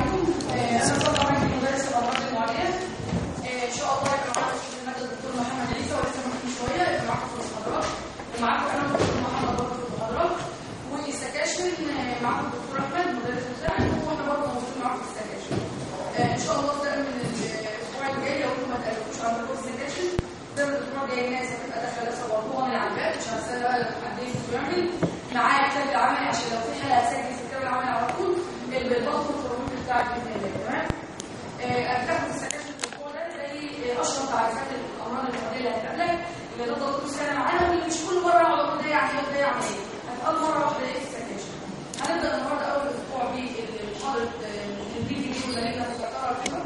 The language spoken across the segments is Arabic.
أنا طبعا معاكم مدرس الامراض المعديه ان شاء الله يكون معانا في الماده الدكتور محمد عيسى ولسه معاكم شوية معاكم في المحاضرات ومعاكم أنا الدكتور محمد برضه في المحاضرات والسكاشن معاكم الدكتور احمد مدرس مساعد وإحنا برضه موجودين معاكم في السكاشن ان شاء الله ده الأسبوع الجاي لو ما تقلقوش على موضوع السكاشن ده الأسبوع الجاي ناس هتبقى داخله لسه برضه مش هستنى بقى حد يجي ويعمل معايا كتاب العملي عشان لو في حاله هسجل في الكتاب العملي على طول بالضبط باذن الله تمام هتاخد السكاشن الأسبوع ده زي اشهر تعريفات الامراض المعديه اللي هتقابلك اللي ده دكتور معانا واللي مش كل مره يعني إيه وده يعني إيه هتقابل مره واحدة في السكاشن هنبدا النهارده اول أسبوع بمحاضره ال BVD وال malignant catarrhal fever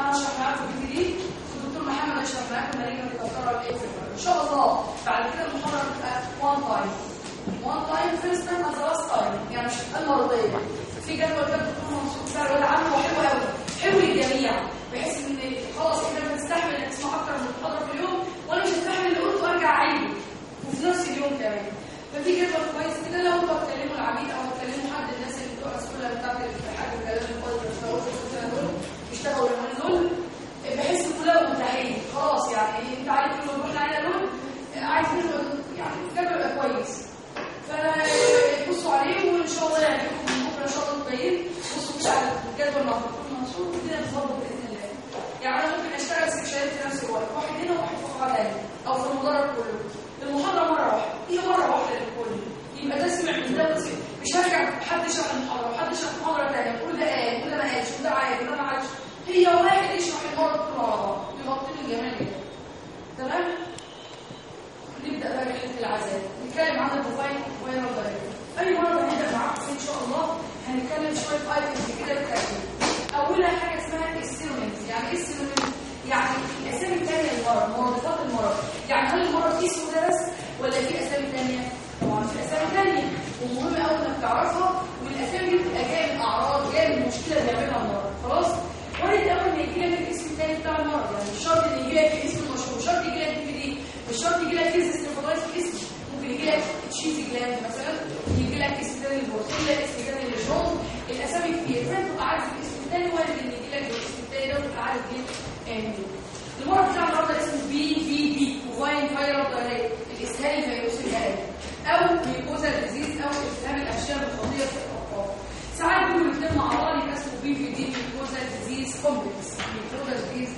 أنا هشرح معاكم ال BVD والدكتور محمد هيشرح معاكم تذكرها الايه ان شاء الله بعد كده المحاضره تبقى one time one time first time is last time يعني مش هتبقى مرتين في جدول الدكتور منصور بتاع الولد عامله حلو قوي حلو للجميع بحيث إن خلاص كده بتستحمل انك تسمع أكتر من محاضره في اليوم وأنا مش هستحمل اللي قلته وأرجع اعيده وفي نفس اليوم كمان. ففي جدول كويس كده لو أنتوا هتكلموا العميد أو هتكلموا حد الناس اللي بتوع السكولا بتاعت الاتحاد والكلام الفاضي اللي بيشتغلوا في السنة دول بيشتغلوا اليومين دول إن كلها متاحين خلاص يعني أنت عارف إن رحنا علينا دول منه يعني الجدول يبقى كويس. فبصوا عليه وإن شاء الله يعجبكم من بكره ان شاء الله طيب بصوا كده على الجدول مع الدكتور منصور والدنيا بتظبط باذن الله يعني أنا ممكن أشتغل سكشنات في نفس الوقت واحد هنا وواحد في قاعه ثانية أو في المدرج كله. المحاضرة مرة واحدة هي مرة واحدة للكل؟ يبقى ده سمع من ده بس مش هرجع حد يشرح المحاضرة وحد يشرح محاضرة ثانية كل ده قال وده ما قالش وده عاد وده ما عادش هي واحد يشرح المره كلها على بعض الجمال كده تمام؟ نبدا بقى رحله العذاب. نتكلم عن ال bovine viral أي مرض هنبدا معاكم إن شاء الله هنتكلم شوية items كده بالترتيب أولها حاجة اسمها ال synonyms يعني إيه ال synonyms يعني الأسامي الثانية للمرض مرادفات المرض. يعني هل المرض اسمه ده بس ولا في أسامي ثانية طبعا في أسامي ثانية ومهم قوي إنك تعرفها. والاسامي دي بتبقى جاية من أعراض جاية من مشكلة بيعملها المرض. خلاص؟ وارد قوي إن يجي لك الاسم الثاني بتاع المرض. يعني مش شرط إن يجي لك الاسم المشهور شرط يجي لك مش شرط يجي لك كيس في اسم ممكن يجي لك تشيزي جلاند مثلا يجي لك البورتيلا اسم ثاني الجون الاسامي كتير فانت تبقى عارف الاسم الثاني وارد ان يجي لك الاسم الثاني ده وتبقى عارف مين المرض بتاع المرض ده اسمه بي في بي وفاين فايرال دايريت الاسهال الفيروسي الهالي أو ميكوزا ديزيز أو التهاب الاشياء الخطيه في الاطفال ساعات بيقولوا الاثنين مع بعض يبقى اسمه BVD mucosal disease complex mucosal disease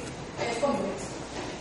complex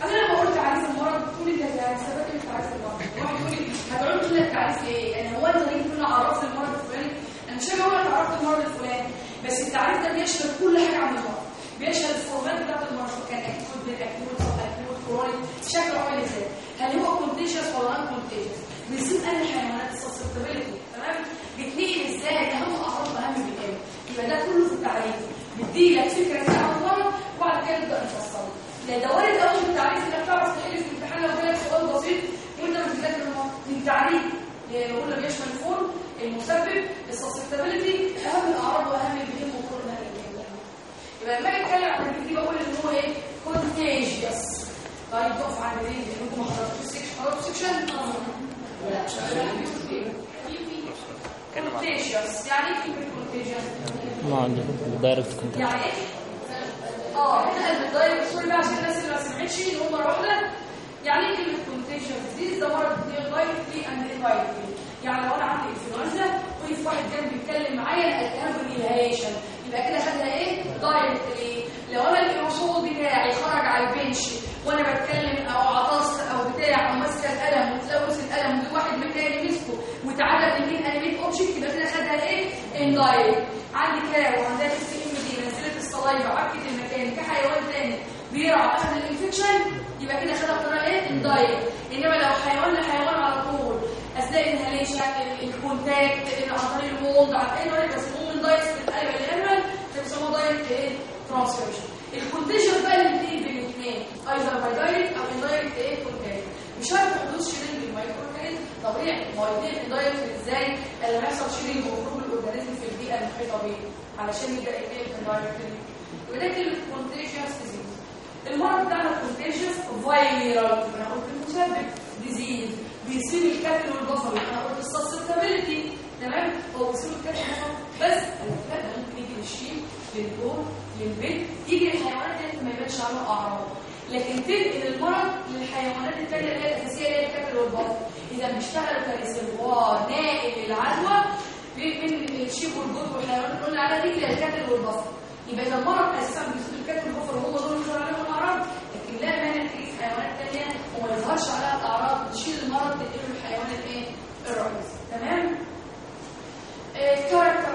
أنا لما قلت تعريف المرض تقول لي ده يعني سبب إيه تعريف المرض واحد يقول لي هتقول تقول لك تعريف إيه يعني هو انت ليه تقول لي عرفت المرض الفلاني أنا مش هاجي أقول لك عرفت المرض الفلاني بس التعريف ده بيشمل كل حاجة عن المرض بيشمل ال form ات بتاعت المرض كان acute peracute أو acute chronic شكله عامل إزاي؟ هل هو contagious ولا non contagious بيصيب انهي الحيوانات ال susceptibility تمام؟ بيتنقل إزاي؟ اهم اعراض اهم من يبقى ده كله في التعريف. بيديلك فكرة عن المرض وبعد كده نبدا نفصله لا ده وارد قوي في التعريف انك تعرف تحل في الامتحان لو جالك سؤال بسيط وأنت مش بتذاكر من تعريف يقول لك يشمل ال form المسبب ال susceptibility اهم الاعراض واهم يبقى لما أجي اتكلم عن دي بقول ان هو إيه؟ contagious طيب تقف عند إيه أنتوا ما حضرتوش section؟ حضرتوا section contagious يعني إيه كلمه contagious ما عندي. direct contact يعني إيه؟ آه إحنا قلب ال direct sorry بقى عشان الناس اللي ما سمعتش اللي هم مره واحدة. يعني إيه كلمة contagious disease ده مرض directly and indirectly يعني لو أنا عندي انفلونزا وفي واحد جنبي بيتكلم معايا أنا التهاب بالانهيشن يبقى كده خدها إيه directly لو أنا الايروسول بتاعي خرج على ال bench وأنا بتكلم أو عطست أو بتاع أو ماسكة القلم وتلوث القلم ودي واحد مكاني مسكه وتعدى من مين inanimate object يبقى كده خدها إيه؟ indirect عندي cow وعندها FMD نزلت ال saliva عكت المكان. كحيوان تاني بيرعى اخذ ال infection يبقى كده خدها بطريقة إيه؟ indirect إنما لو حيوان لحيوان على طول أثناء ال inhalation ال contact عن طريق المولد عن اي طريقه بس المهم direct القلب ال animal بيسموه direct transmission ال contagion بقى اللي بتيجي بين الاثنين either by direct أو indirect إيه مش عارف حدوث شيرنج المايكروكاريت طبيعي ما هو الاثنين indirect إزاي لما يحصل shedding وخروج ال organism في البيئه المحيطه بيه علشان يبدأ يتنقل indirectly وده كلمة contagious disease المرض بتاعنا contagious viral أنا قلت المسبب disease بيصيب ال cattle وال buffalo أنا قلت ال susceptibility تمام؟ هو ال cattle وال buffalo بس ال cattle ممكن يجي لل sheep لل goat لل pig يجي للحيوانات اللي ما يبانش عنها أعراض. لكن تنقل المرض للحيوانات الثانية اللي هي الأساسية اللي هي الكبد والبطن إذا بيشتغلوا ك reservoir ناقل للعدوى من ال sheep وال goat والحيوانات اللي قلنا عليها دي للكبد والبطن يبقى إذا المرض أساسا بيصيب الكبد والبطن وهم دول اللي عليهم الأعراض. لكن لا مانع تيجي حيوانات ثانية وما يظهرش عليها الأعراض تشيل المرض تنقله للحيوان الإيه؟ الرئيسي. تمام؟ كاركتر أو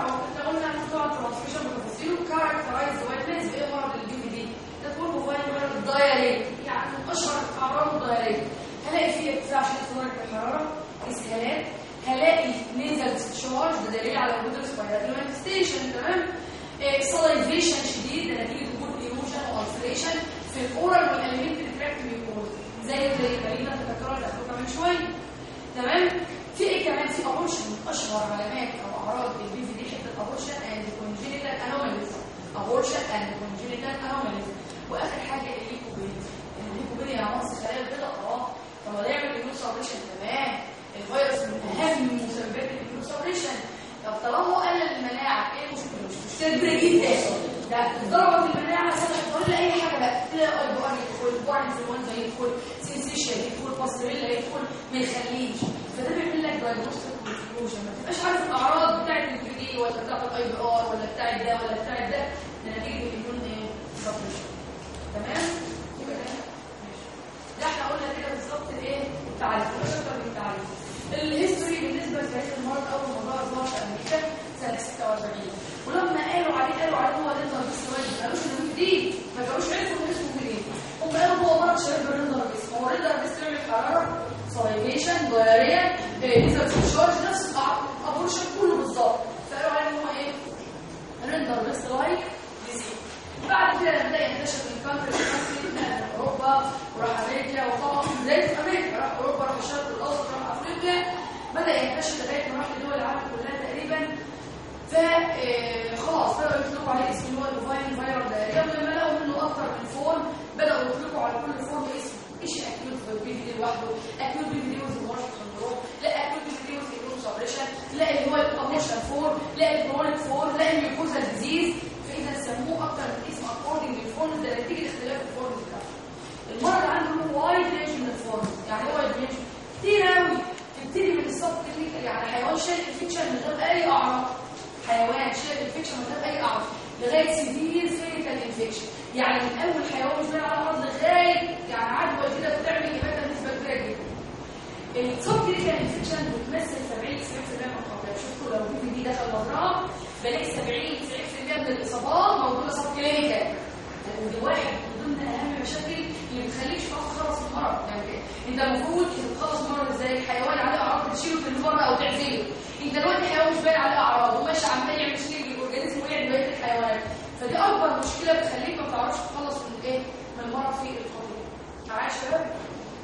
مش باين عليه اعراض وماشي عمال يعمل shedding لل organism ويعمل بقية الحيوانات. فدي أكبر مشكلة بتخليك ما بتعرفش تخلص من إيه؟ من المرض في الخطوه معايا يا شباب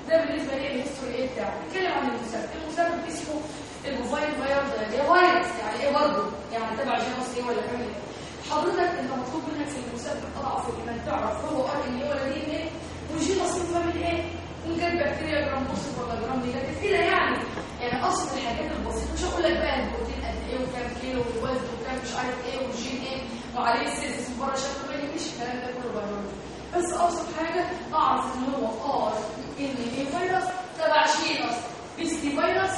ده بالنسبة لي ال history إيه بتاعه. نتكلم عن المسبب. المسبب اسمه ال bovine virus. ده فيروس؟ يعني إيه برضه؟ يعني تبع genus إيه ولا حاجة حضرتك أنت مطلوب منك في المسبب أضعف الايمان تعرف هو RNA ولا DNA. و genus إيه؟ كانت بكتيريا gram positive ولا gram negative كده يعني يعني اصل الحاجات البسيطة. مش هقول لك بقى البروتين قد إيه وكام كيلو والوزن وكام مش عارف إيه والجين إيه وعليه من بره شكله ما يهمنيش الكلام ده كله بيولوجي بس ابسط حاجة أعرف إن هو RNA فيروس. تبع genus Pestivirus.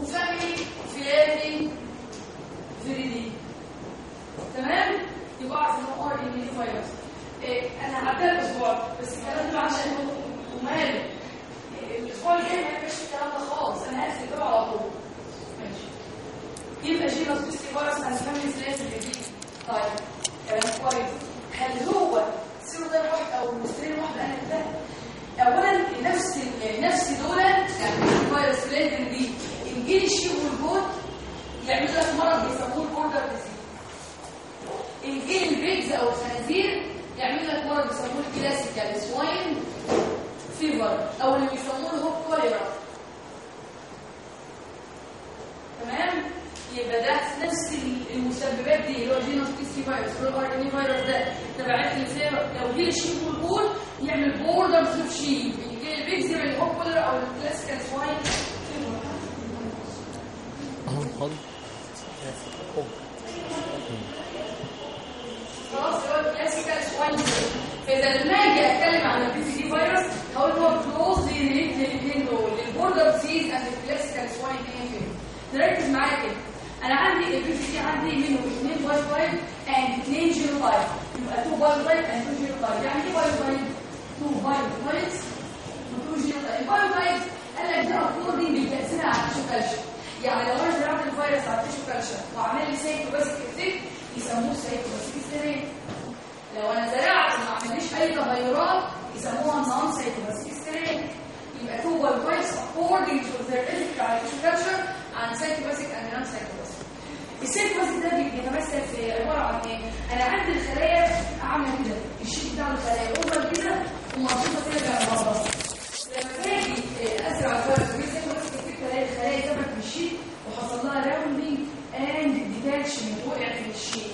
و family Flaviviridae تمام؟ يبقى أعرف إن هو RNA فيروس. إيه أنا هعديها الأسبوع. بس الكلام ده عشان وماله الأسبوع الجاي ما يبقاش الكلام ده خالص. أنا هقفل كده على طول. ماشي. يبقى جينوس بيستي فيروس فاميلي فيلاتي فيريدي طيب. كلام كويس. هل هو سيرو ده واحد أو المسترين واحد أنا ده اولا نفس نفس دول يعني الفيروس فلاتر دي انجيل الشيب والجود يعمل لك مرض بيسموه البوردر ديزيز انجيل البيجز أو الخنازير يعمل لك مرض بيسموه الكلاسيكال سواين فيبر أو اللي بيسموه كوليرا. تمام؟ يبقى ده نفس المسببات دي اللي هو جينوس بي سي فيروس اللي هو ار ان اي فيروس ده. تبعات الانسان لو جه الشيب والبول يعمل بوردرز اوف شيب بيجذب الهوب كوليرا أو الكلاسيكال سواين اهو خلاص هو ال classical swine اذا لما أجي اتكلم عن ال BVD virus هقول هو closely related للاثنين دول ال border disease and ال classical swine infection نركز معايا كده أنا عندي ال BVD عندي منه 2 biotype and 2 genotype يبقى 2 باي فايف اند 2 جيرو 5 يعني إيه باي 5 2 باي فايف و 2 جيرو 5 الباي 5 قال لك ده according لتاثيرها على ال tissue culture يعني لو أنا زرعت الفيروس على ال tissue culture وعمل لي سايكو بس كتير يسموه سايكو بس كتير لو أنا زرعت وما عملتش أي تغيرات يسموها نون سيتوباسيك سترين يبقى two اكوردنج تو ذا their على structure عن cytoplasmic اند نون سايتوماتيك السيتوباسيك ده بيتمثل في عبارة عن إيه؟ أنا عندي الخلايا عامله كده الشيك بتاع الخلايا أوفر كده ومربوطه كده جنب بعضها. لما باجي أزرع الفرق في السيتوباسيك بتلاقي الخلايا اتثبت بالشيك وحصل لها راوندنج اند ديتاتشمنت وقعت من الشيك.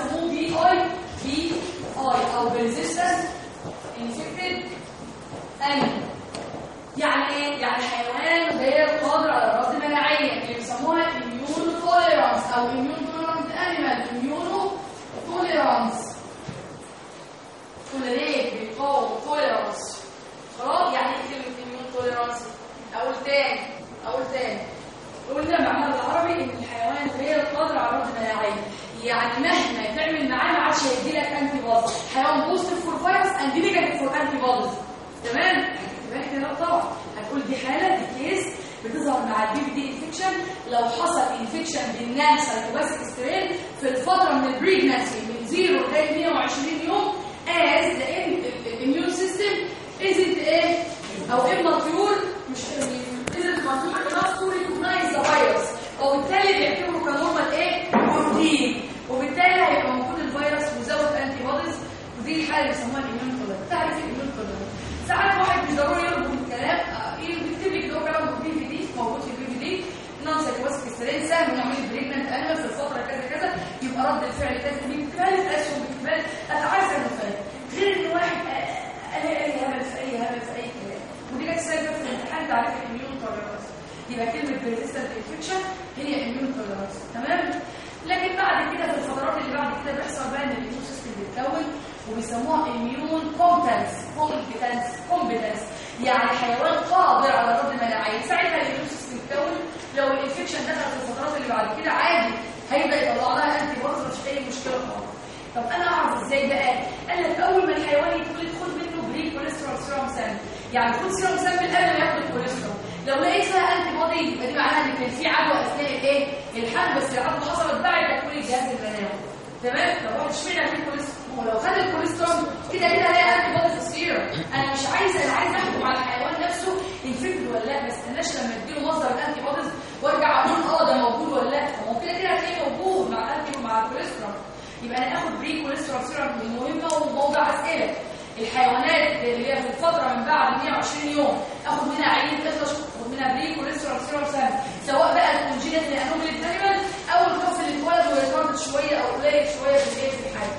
the whole الحمل العدوى حصلت بعد تكوين الجهاز المناعي تمام؟ لو واحد اشمعنى في ال colostrum. ولو خد ال colostrum كده كده هلاقي antibody ال serum. أنا مش عايزه أنا عايزة أحكم على الحيوان نفسه infected ولا لأ ما استناش لما اديله مصدر ال antibodies وأرجع أقول آه ده موجود ولا لأ. هو كده كده هتلاقيه موجود مع ال anti مع ال colostrum. يبقى أنا آخد pre-colostral serum مهمة وموضع أسئلة. الحيوانات اللي هي في الفترة من بعد 120 يوم. اخد منها عينه قطه اخد منها pre-colostral serum sample سواء بقى ال congenital anomaly ال animal أو الطفل اللي اتولد ويتردد شوية أو قليل شوية في الايه في الحياة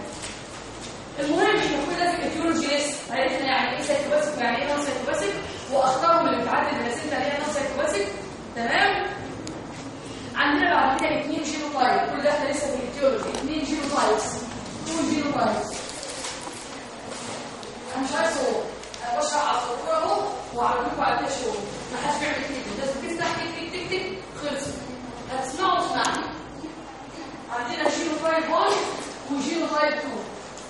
المهم إحنا كل ده في الفيولوجي لسه عرفنا يعني إيه cytopathic ويعني إيه non-cytopathic واختارهم اللي بتعدي ال placenta اللي هي non-cytopathic تمام؟ عندنا بعد كده اثنين genotype كل ده إحنا لسه في الفيولوجي اثنين genotypes two genotypes أنا مش عايز صوت أنا على الصورة اهو وعلى لكم على الشغل ما حدش بيعمل كده. لازم تفتح تك تك تك تك. خلص. هتسمعوا اسمعني عندنا genotype 1 و genotype 2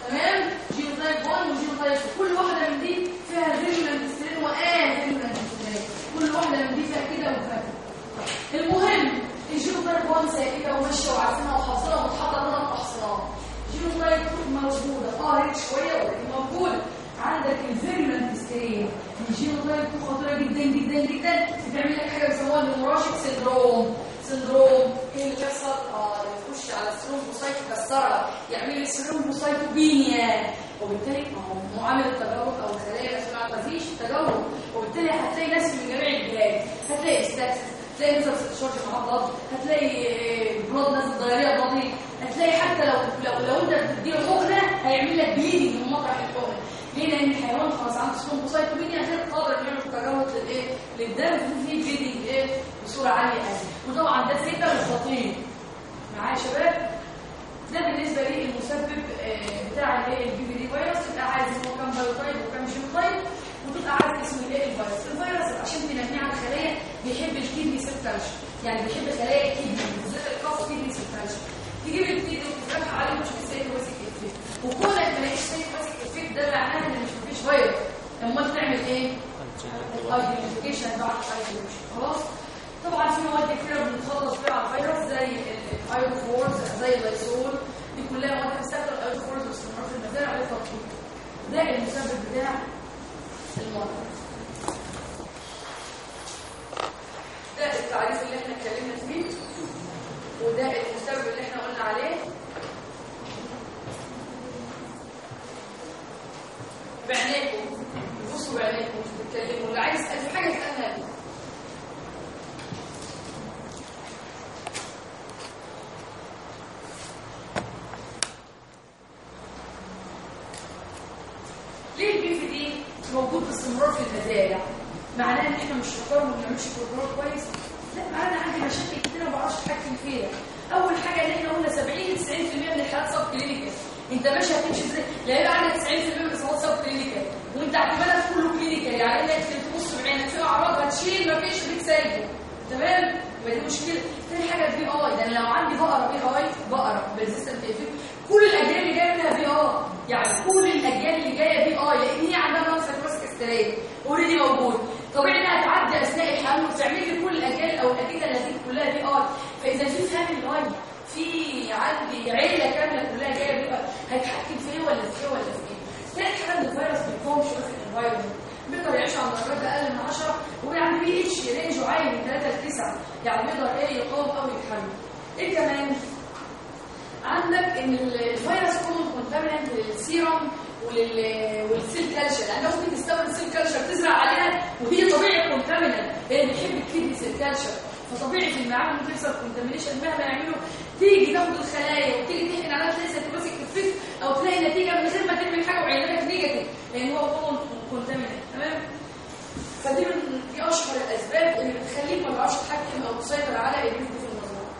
تمام؟ genotype 1 و genotype 2 كل واحدة من دي فيها virulent strain و avirulent strain كل واحدة من دي فيها كده وفيها كده. المهم ال genotype 1 زي كده وماشيه وعارفينها وحافظينها ومتحضره لنا احصناها genotype 2 موجودة. آه شوية ولكن موجوده عندك الفيرمنت سترين الجينوتايب 2 خطيره جدا جدا جدا. بتعمل لك حاجة بيسموها الهيموراجيك سيندروم سندروم. إيه اللي بيحصل آه يخش على الثرومبوسايت يكسرها يعمل لي ثرومبوسايتوبينيا وبالتالي ما هو معامل التجارب أو الخلايا المسؤوله ما فيش تجارب وبالتالي هتلاقي ناس من جميع الجهات هتلاقي ستاتس هتلاقي نزل تشارج مع بلاد هتلاقي بلاد نازل ضريريه بطيء هتلاقي حتى لو لو لو أنت بتديله حقنه هيعمل لك bleeding من مطرح الحقنه ليه؟ لأن الحيوان خلاص عنده thrombocytopenia غير قادر يعمل تجلط للإيه؟ للدم في bleeding إيه؟ بصورة عالية قوي. وطبعا ده سيبه خطير معايا يا شباب؟ ده بالنسبة لي المسبب آه، بتاع الإيه؟ ال BVD virus. تبقى عارف هو كام biotype وكام genotype. وتبقى عارف اسم الايه الفيروس. الفيروس عشان تنميه على الخلايا بيحب ال kidney cell يعني بيحب خلايا ال kidney بالذات ال calf kidney cell تجيب ال kidney وتفتح عليه مش بتلاقي mask effect وكونك ما mask effect ده معناه إن مش مفيش فيروس أمال تعمل إيه؟ identification بعد ال identification خلاص؟ طبعا في مواد كتير بنخلص بيها على الفيروس زي ال iodophors زي ال Lysol. دي كلها مواد بتستخدم ال iodophors باستمرار في المزارع للتطبيق ده المسبب بتاع المرض. estudou ار فإذا في family line في عندي عيلة كاملة كلها جاية بيبقى هيتحكم في إيه ولا في إيه ولا في إيه تاني حاجة إن الفيروس ما بيقاومش في ال environment بيقدر يعيش على درجات أقل من 10 ويعني pH range عالي من 3 ل 9 يعني بيقدر إيه يقاوم أو يتحمل. إيه كمان؟ عندك إن الفيروس كله contaminant لل serum ولل وال cell culture لأن ممكن تستخدم ال cell culture تزرع عليها وهي طبيعي contaminant هي بتحب ال kidney cell culture فطبيعي في المعامل ممكن يحصل contamination مهما يعملوا. تيجي تاخد الخلايا وتيجي تحقن عليها تلاقي cytopathic effect أو تلاقي نتيجة من غير ما تعمل حاجة وعينك negative لأن هو طبعا contaminant تمام؟ فدي من دي أشهر الأسباب اللي بتخليك ما تعرفش تتحكم أو تسيطر على البي في دي في المزرعه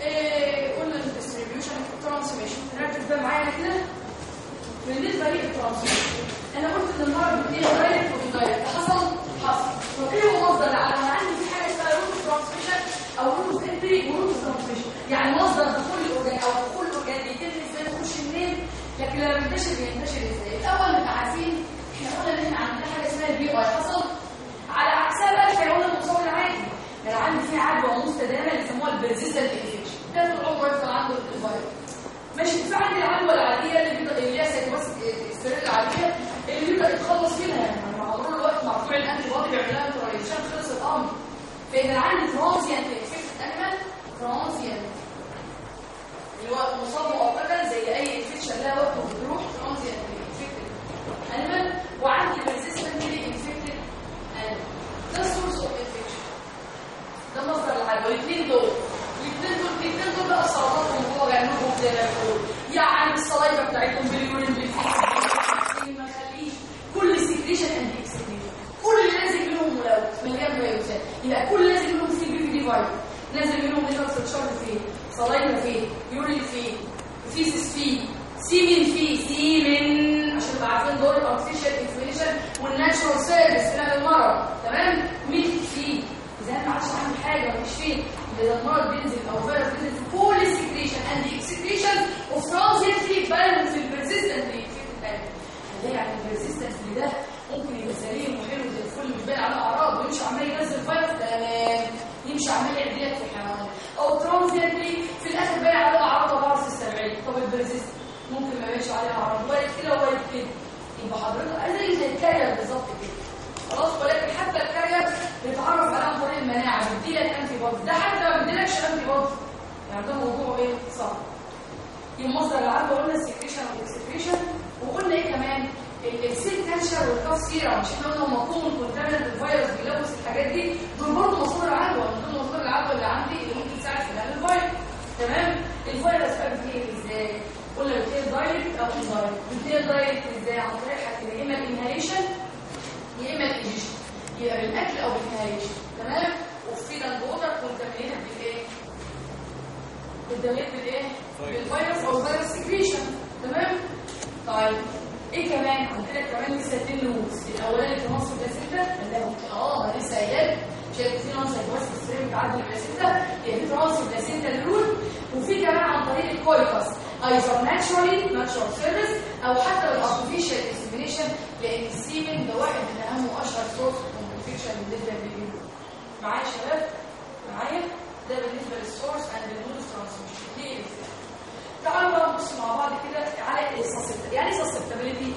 إيه قلنا ال distribution transmission نركز بقى معايا كده. بالنسبة لل transmission أنا قلت إن المرض بيتنقل direct و indirect حصل طب إيه هو مصدر العدوى أنا عندي في حاجة اسمها route transmission أو route entry و route transmission يعني مصدر دخول ال organ أو دخول ال organ بيتم إزاي يخش منين؟ لكن لما بينتشر بينتشر إزاي؟ الأول نبقى عارفين إحنا قلنا إن إحنا عندنا حاجة اسمها ال PI حصل. على عكسها بقى الحيوان المصاب العادي يعني عندي في عدوى مستدامه بيسموها ال persistent infection ده طول عمره يفضل عنده الفيروس ماشي في عندي العدوى العادية اللي بيبدا اللي هي cytopathic السرير العادية اللي بيبدا يتخلص منها. يعني مع مرور الوقت مع طلوع ال antibody بيعمل لها خلص الأمر. فاذا عندي ترانزيانت انفكشن انيمال ترانزيانت اللي هو مصاب مؤقتا زي أي infection لها وقت وبتروح transient infection animal وعندي persistently infected animal ده source of infection ده مصدر العدوى. الاثنين دول الاثنين دول الاثنين دول بقى سرطانهم هو جنبهم زي ما يعني الصلايبه بتاعتهم باليورين بالفيس ما خليش كل سكريشن اند اكسكريشن كل اللي نازل منهم ملوث مليان كل نازل منهم سي بي في دي فيروس نازل منهم ليفر ستشار فيه صلايبه فيه يورين فيه فيسس فيه سيمين فيه سيمين. عشان تبقى عارفين دور الارتفيشال انفليشن والناتشورال سيرفيس بتاع المرض تمام ميلك فيه اذا أنا ما عادش عامل حاجة مفيش فيه اذا المرض بينزل أو فيروس بينزل في كل السكريشن اند اكسكريشن اوف ترانزيتلي بالانس البرسيستنتلي هنلاقي يعني البرسيستنس ده ممكن يبقى سليم وحلو زي الفل مش باين عليه اعراض ويمشي عمال ينزل فيروس تمام يمشي عمال يعدلك في الحيوانات أو ترانزيتلي في الآخر باين عليه اعراض وبعرف السبعين طب البرسيست ممكن ما يبانش عليه اعراض وارد كده وارد كده يبقى حضرتك زي زي الكارير بالظبط كده خلاص ولكن حتى ال carrier بيتعرف على عن طريق المناعه بيديلك antibody ده حتى ما بيديلكش antibody يعني ده موضوع إيه صعب يبقى مصدر العدوى قلنا ال secretion وال excretion وقلنا إيه كمان ال cell culture وال calf sera مش إحنا قلنا مفهوم contaminant الفيروس بيلبس الحاجات دي دول برضه مصادر عدوى من ضمن مصادر العدوى اللي عندي اللي ممكن تساعد في نقل الفيروس تمام الفيروس بقى بيتنقل إزاي قلنا بيتنقل direct أو indirect بيتنقل direct إزاي عن طريق حاجتين يا اما ال inhalation يا اما الايجيشن يبقى بالاكل أو بالانهاليشن تمام وفي ده الووتر كونتامينيتد بالايه بالدمات بالايه بالفيروس أو الفيروس سكريشن تمام طيب إيه كمان عندنا كمان لسه اتنين لوز الاولاني في مصر بلاسيتا اللي هو آه أنا لسه قايل شايف في نص الجواز السرير بتاع البلاسيتا يعني في ترانس بلاسيتا للروت وفي كمان عن طريق الكويكاس ناتشورالي ناتشورال سيرفيس أو حتى بالارتفيشال انسبريشن لأن السيمن ده واحد من أهم وأشهر سورس اوف انفكشن بالنسبة للبيبي معايا يا شباب؟ معايا؟ ده بالنسبة للسورس اند المودس ترانسميشن دي إيه؟ تعالوا بقى نبص مع بعض كده على السسبتابيلتي يعني سسبتابيلتي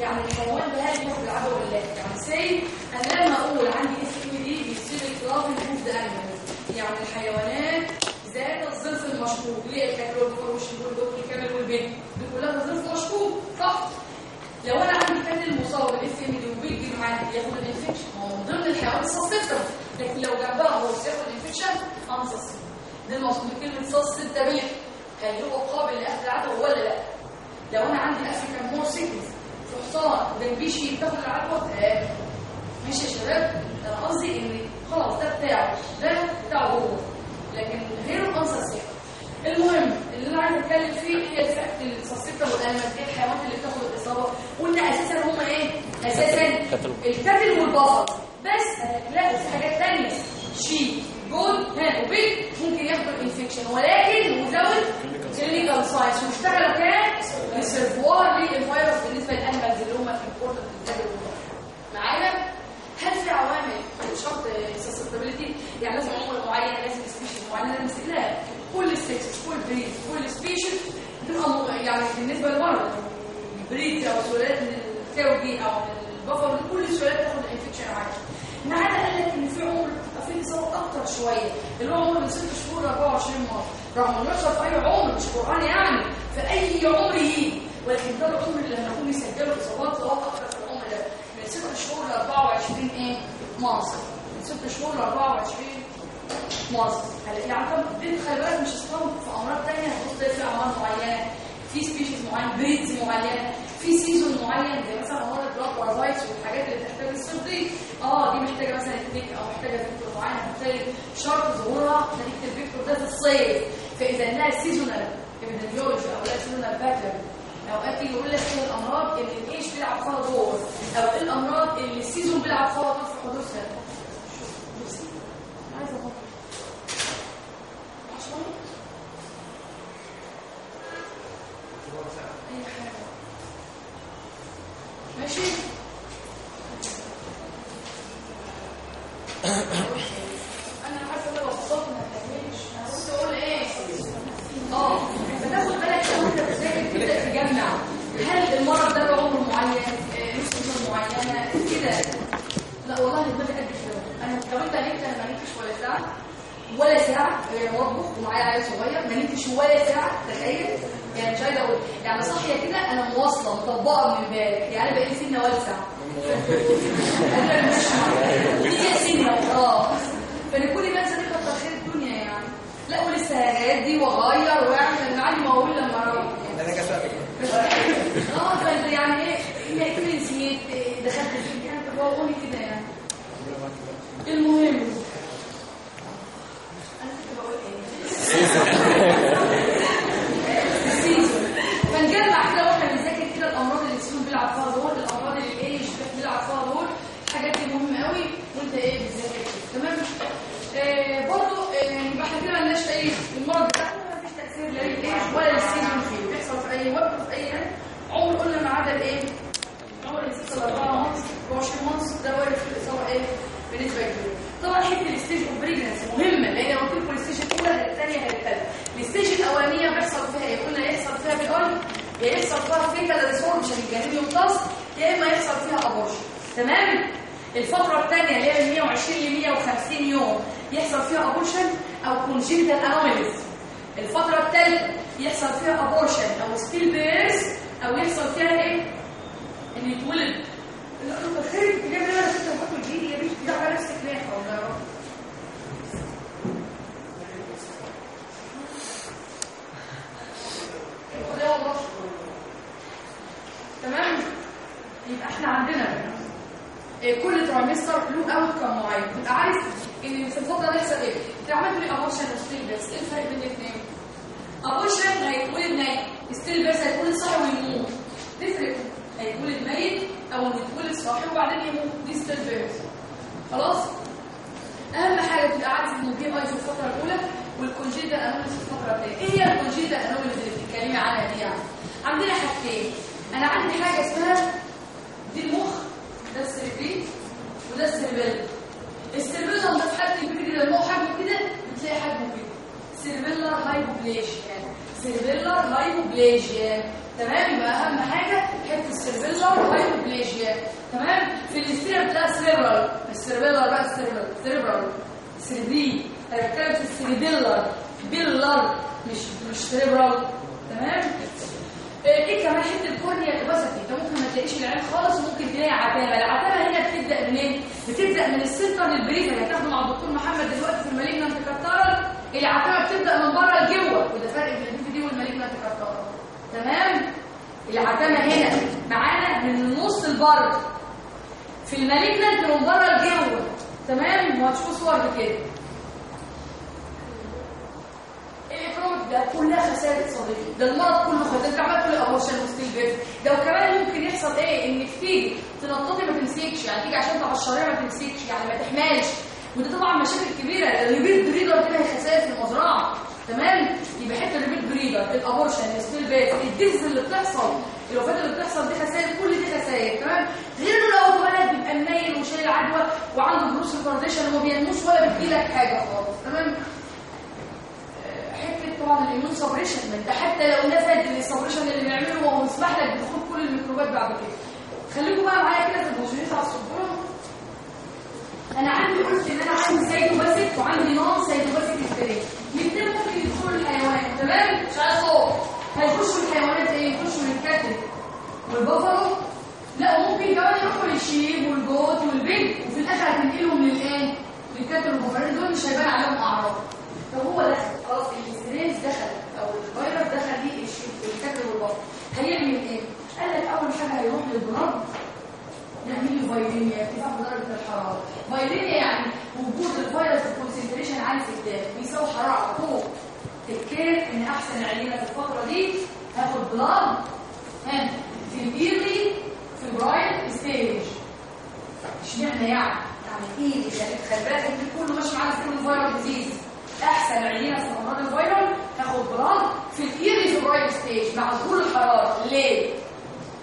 يعني الحيوان ده هل ياخد العدوى ولا لا؟ يعني سي أنا لما أقول عندي اس ام دي بيصير اطلاق الفوز ده يعني الحيوانات ذات الظرف المشكوك ليه الكاتلوج صح؟ لو أنا عندي كاتل مصاب بالاس ام دي وبيجي معاه ياخد الانفكشن هو من ضمن الحيوانات السسبتابل لكن لو جنبها هو ياخد الانفكشن انسس ده المقصود بكلمة سسبتابيلتي هل هو قابل لأخذ العدوى ولا لا؟ لو أنا عندي افريكان مور سيكنس في حصان وجنبيشي بتاخد العدوى ماشي يا شباب؟ أنا قصدي ان خلاص ده بتاعه. ده بتاعه هو. لكن غيره انسس المهم اللي أنا عايز أتكلم فيه هي الفئه السسبتة والانيمال دي الحيوانات اللي بتاخد الإصابة قلنا أساسا هم إيه؟ أساسا الكتل والبصل بس هتلاقوا في حاجات ثانية شيء جود ها وبيت ممكن ياخدوا الإنفكشن. ولكن وزود كلينيكال ساينس واشتغلوا كان ريسيرفوار للفيروس بالنسبة للانيمالز اللي هم امبورتنت معانا؟ هل في عوامل شرط susceptibility يعني لازم عمر معين لازم species معينة لازم لا كل sex كل breed كل species يعني بالنسبة للمرض ال breed أو سلالات ال cow دي أو البفر كل السلالات تاخد ال infection عادي. ما عدا قال لك إن في عمر بتبقى فيه اصابه أكتر شوية اللي هو عمر من 6 شهور ل 24 مرة. رغم إنه يحصل في أي عمر مش قرآن يعني في أي عمر يجي. ولكن ده العمر اللي هنكون يسجلوا إصابات سواء أكتر في العمر ده من 6 شهور ل 24 إيه؟ مصر من 6 شهور ل 24 مصر يعني طب دي خلي بالك مش أصلا في أمراض ثانية هتبص في أمراض معينة. في سبيشيز معين بريدز معينه في سيزون معين زي مثلا أمراض البلاك بارازايتس والحاجات اللي بتحتاج الصيف دي. آه دي محتاجة مثلا تكنيك أو محتاجة فيكتور معين محتاج شرط ظهورها نتيجه الفيكتور ده في الصيف. فإذا إنها سيزونال ابيديميولوجي أو لا سيزونال باترن اوقات يجي يقول لك إيه الأمراض اللي الإيش بيلعب فيها دور؟ أو إيه الأمراض اللي السيزون بيلعب فيها دور في حدوثها ماشي أنا عارفه لو وصلت ما تهمنيش أنا كنت أقول إيه آه فتاخد بالك لو انت تبدا تجمع هل المرض ده له عمر معين آه، سنه معينه كده لا والله دماغي قد لو انت نمت أنا ما نمتش ولا ساعة ولا ساعة يعني بطبخ ومعايا عيل صغير ما نمتش ولا ساعة تخيل. يعني مش عايزة أقول. يعني صاحيه كده أنا مواصلة مطبقة من امبارح يعني بقالي سنة ولا ساعة. أنا مش هي سنة. آه. فأنا كل ما أنسى كتر خير الدنيا يعني. لا ولسه هادي وأغير وأعمل. معالي ما أقول لما أروح. أنا كفاك آه فانت يعني إيه هي كده نسيت إيه، دخلت في يعني تبوظوني كده يعني المهم أنا كنت بقول إيه ال season فنجمع كده وإحنا بنذاكر كده الامراض اللي ال season بيلعب فيها دور الامراض اللي الايش بيلعب فيها دور الحاجات دي مهمه قوي وانت إيه بتذاكر كده تمام آه برضه آه، يبقى إحنا كده مالناش اي المرض بتاعنا ما فيش تاثير لا لل age ولا لل season فيه بيحصل في اي وقت في اي حاجة عمر قلنا ما عدا الايه عمر الست ل 4 months 24 months ده وارد في الاصابه إيه بالنسبة كبيره طبعا حتة ال stage of pregnancy مهمه لأن قلت لكم ال stage الاولى غير الثانية غير الثالثه ال stage الاولانيه بيحصل فيها إيه قلنا يحصل فيها بالقلب يا يحصل فيها fetal resorption الجنين يمتص يا اما يحصل فيها abortion تمام الفترة الثانية اللي هي من 120 ل 150 يوم يحصل فيها abortion أو congenital anomalies الفترة الثالثة يحصل فيها abortion أو stillbirth أو يحصل فيها إيه؟ إن يتولد. لا أنا بخير انت جايب لي أنا كنت باكل جديد يا بنتي ده على نفسك ليه والله يا رب لا والله تمام يبقى إحنا عندنا إيه، كل trimester له outcome معين تبقى عارف الفترة دي يحصل إيه؟ انت لي abortion و stillbirth إيه الفرق بين الاثنين؟ abortion هيتولد ميت stillbirth هيتولد صاحي ويموت تفرق هيتولد ميت أو يتولد صاحي وبعدين يموت. دي stillbirth خلاص؟ أهم حاجة تبقى عارف ان ال PI في الفترة الأولى وال congenital anomalies في الفترة الثانية إيه هي ال congenital anomalies اللي بتتكلمي عنها دي يعني. عندنا حاجتين. أنا عندي حاجة اسمها دي المخ ده ال cerebrum وده ال cerebellum ال cerebellum ده في كده المخ حجمه كده بتلاقي حجمه كده. cerebellar hypoplasia cerebellar hypoplasia تمام؟ يبقى أهم حاجة حتة ال cerebellar hypoplasia تمام؟ في الاستير بتاع cerebral ال cerebellar بقى ال cerebral cerebral cerebral أنا ال cerebellar بيلر. مش مش cerebral تمام؟ إيه كمان حتة ال corneal opacity ده ممكن ما تلاقيش العين خالص وممكن تلاقي عتامه العتامه هنا بتبدأ منين؟ بتبدأ من ال center لل periphery اللي هتاخده مع الدكتور محمد دلوقتي في ال malignant catarrhal العتامه بتبدأ من بره لجوه وده فرق بين ال BVD وال malignant catarrhal تمام؟ العتامه هنا معانا من النص لبره. في ال malignant من بره لجوه. تمام؟ وهتشوفوا صور كده. الافراط ده كلها خسائر اقتصادية. ده المرض كله خسائر. انت كل abortion و stillbirth وكمان ممكن يحصل إيه؟ انك تيجي تنطي ما تمسكش. يعني تيجي عشان تعشريها ما تمسكش. يعني ما تحملش. ودي طبعا مشاكل كبيرة. ال repeat breeder هي خسائر في المزرعة. تمام؟ يبقى حتة ال repeat breeder ال abortion ال stillbirth ال deaths اللي بتحصل الوفاة اللي بتحصل دي خسائر. كل دي خسائر. تمام؟ غير إنه لو اتولد بيبقى منيل وشايل عدوى وعنده growth retardation وما بينموش ولا بتجيلك حاجة خالص. تمام؟ طبعا ال immune suppression ما انت حتى لو نفد ال suppression اللي بيعمله وهو مسمح لك بدخول كل الميكروبات بعد كده. خليكم بقى معايا كده في ال position على السبوره أنا عندي قلت إن أنا عندي cytopathic وعندي non-cytopathic strains الاثنين ممكن يدخلوا الحيوان تمام؟ صوت هيخشوا الحيوانات إيه؟ يخشوا ال cattle وال buffalo لا وممكن كمان يروحوا لل sheep وال goat وال pig وفي الآخر هتنقلهم للايه لل cattle وال buffalo دول مش هيبان عليهم أعراض. طب هو دخل خلاص ال strains دخل أو الفيروس دخل ليه ال sheep ال cattle وال buffalo هيعمل إيه؟ قال لك أول حاجة هيروح لل blood نعمل له viremia ارتفاع درجة الحرارة. viremia يعني وجود الفيروس ال concentration عالي في الدم بيساوي حرارة فوق. تفكير إن أحسن عينه في الفترة دي هاخد blood ها في ال early febrile stage اشمعنى يعني؟ يعني إيه اللي خلي بالك إن كله ماشي معانا في ال virus diseases أحسن عينه في امراض الفيروس هاخد blood في ال early febrile stage مع ظهور الحرارة. ليه؟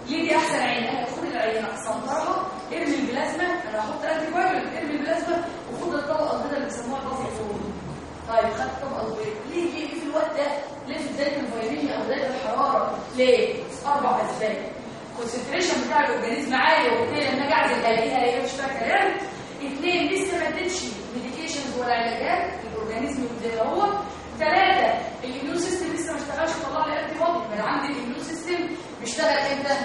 ليه دي أحسن عينة؟ أنا خد العينة. سنطرها ارمي البلازما. أنا هحط antivirus ارمي البلازما وخد الطبقة البيضاء اللي بيسموها الباسيفول طيب خدت الطبقه البيضاء ليه ليه في الوقت ده؟ ليه في بداية الفيروسيه أو بدايه الحرارة؟ ليه؟ أربع أسباب. ال concentration بتاع ال organism عالي وبالتالي لما أجي أعزل ألاقيها هي مش فيها كلام اثنين لسه ما اديتش medications ولا علاجات. ال organism زي ما هو ثلاثة ال immune system لسه ما اشتغلش طلع لي antibody ما أنا عندي ال immune system بيشتغل إمتى؟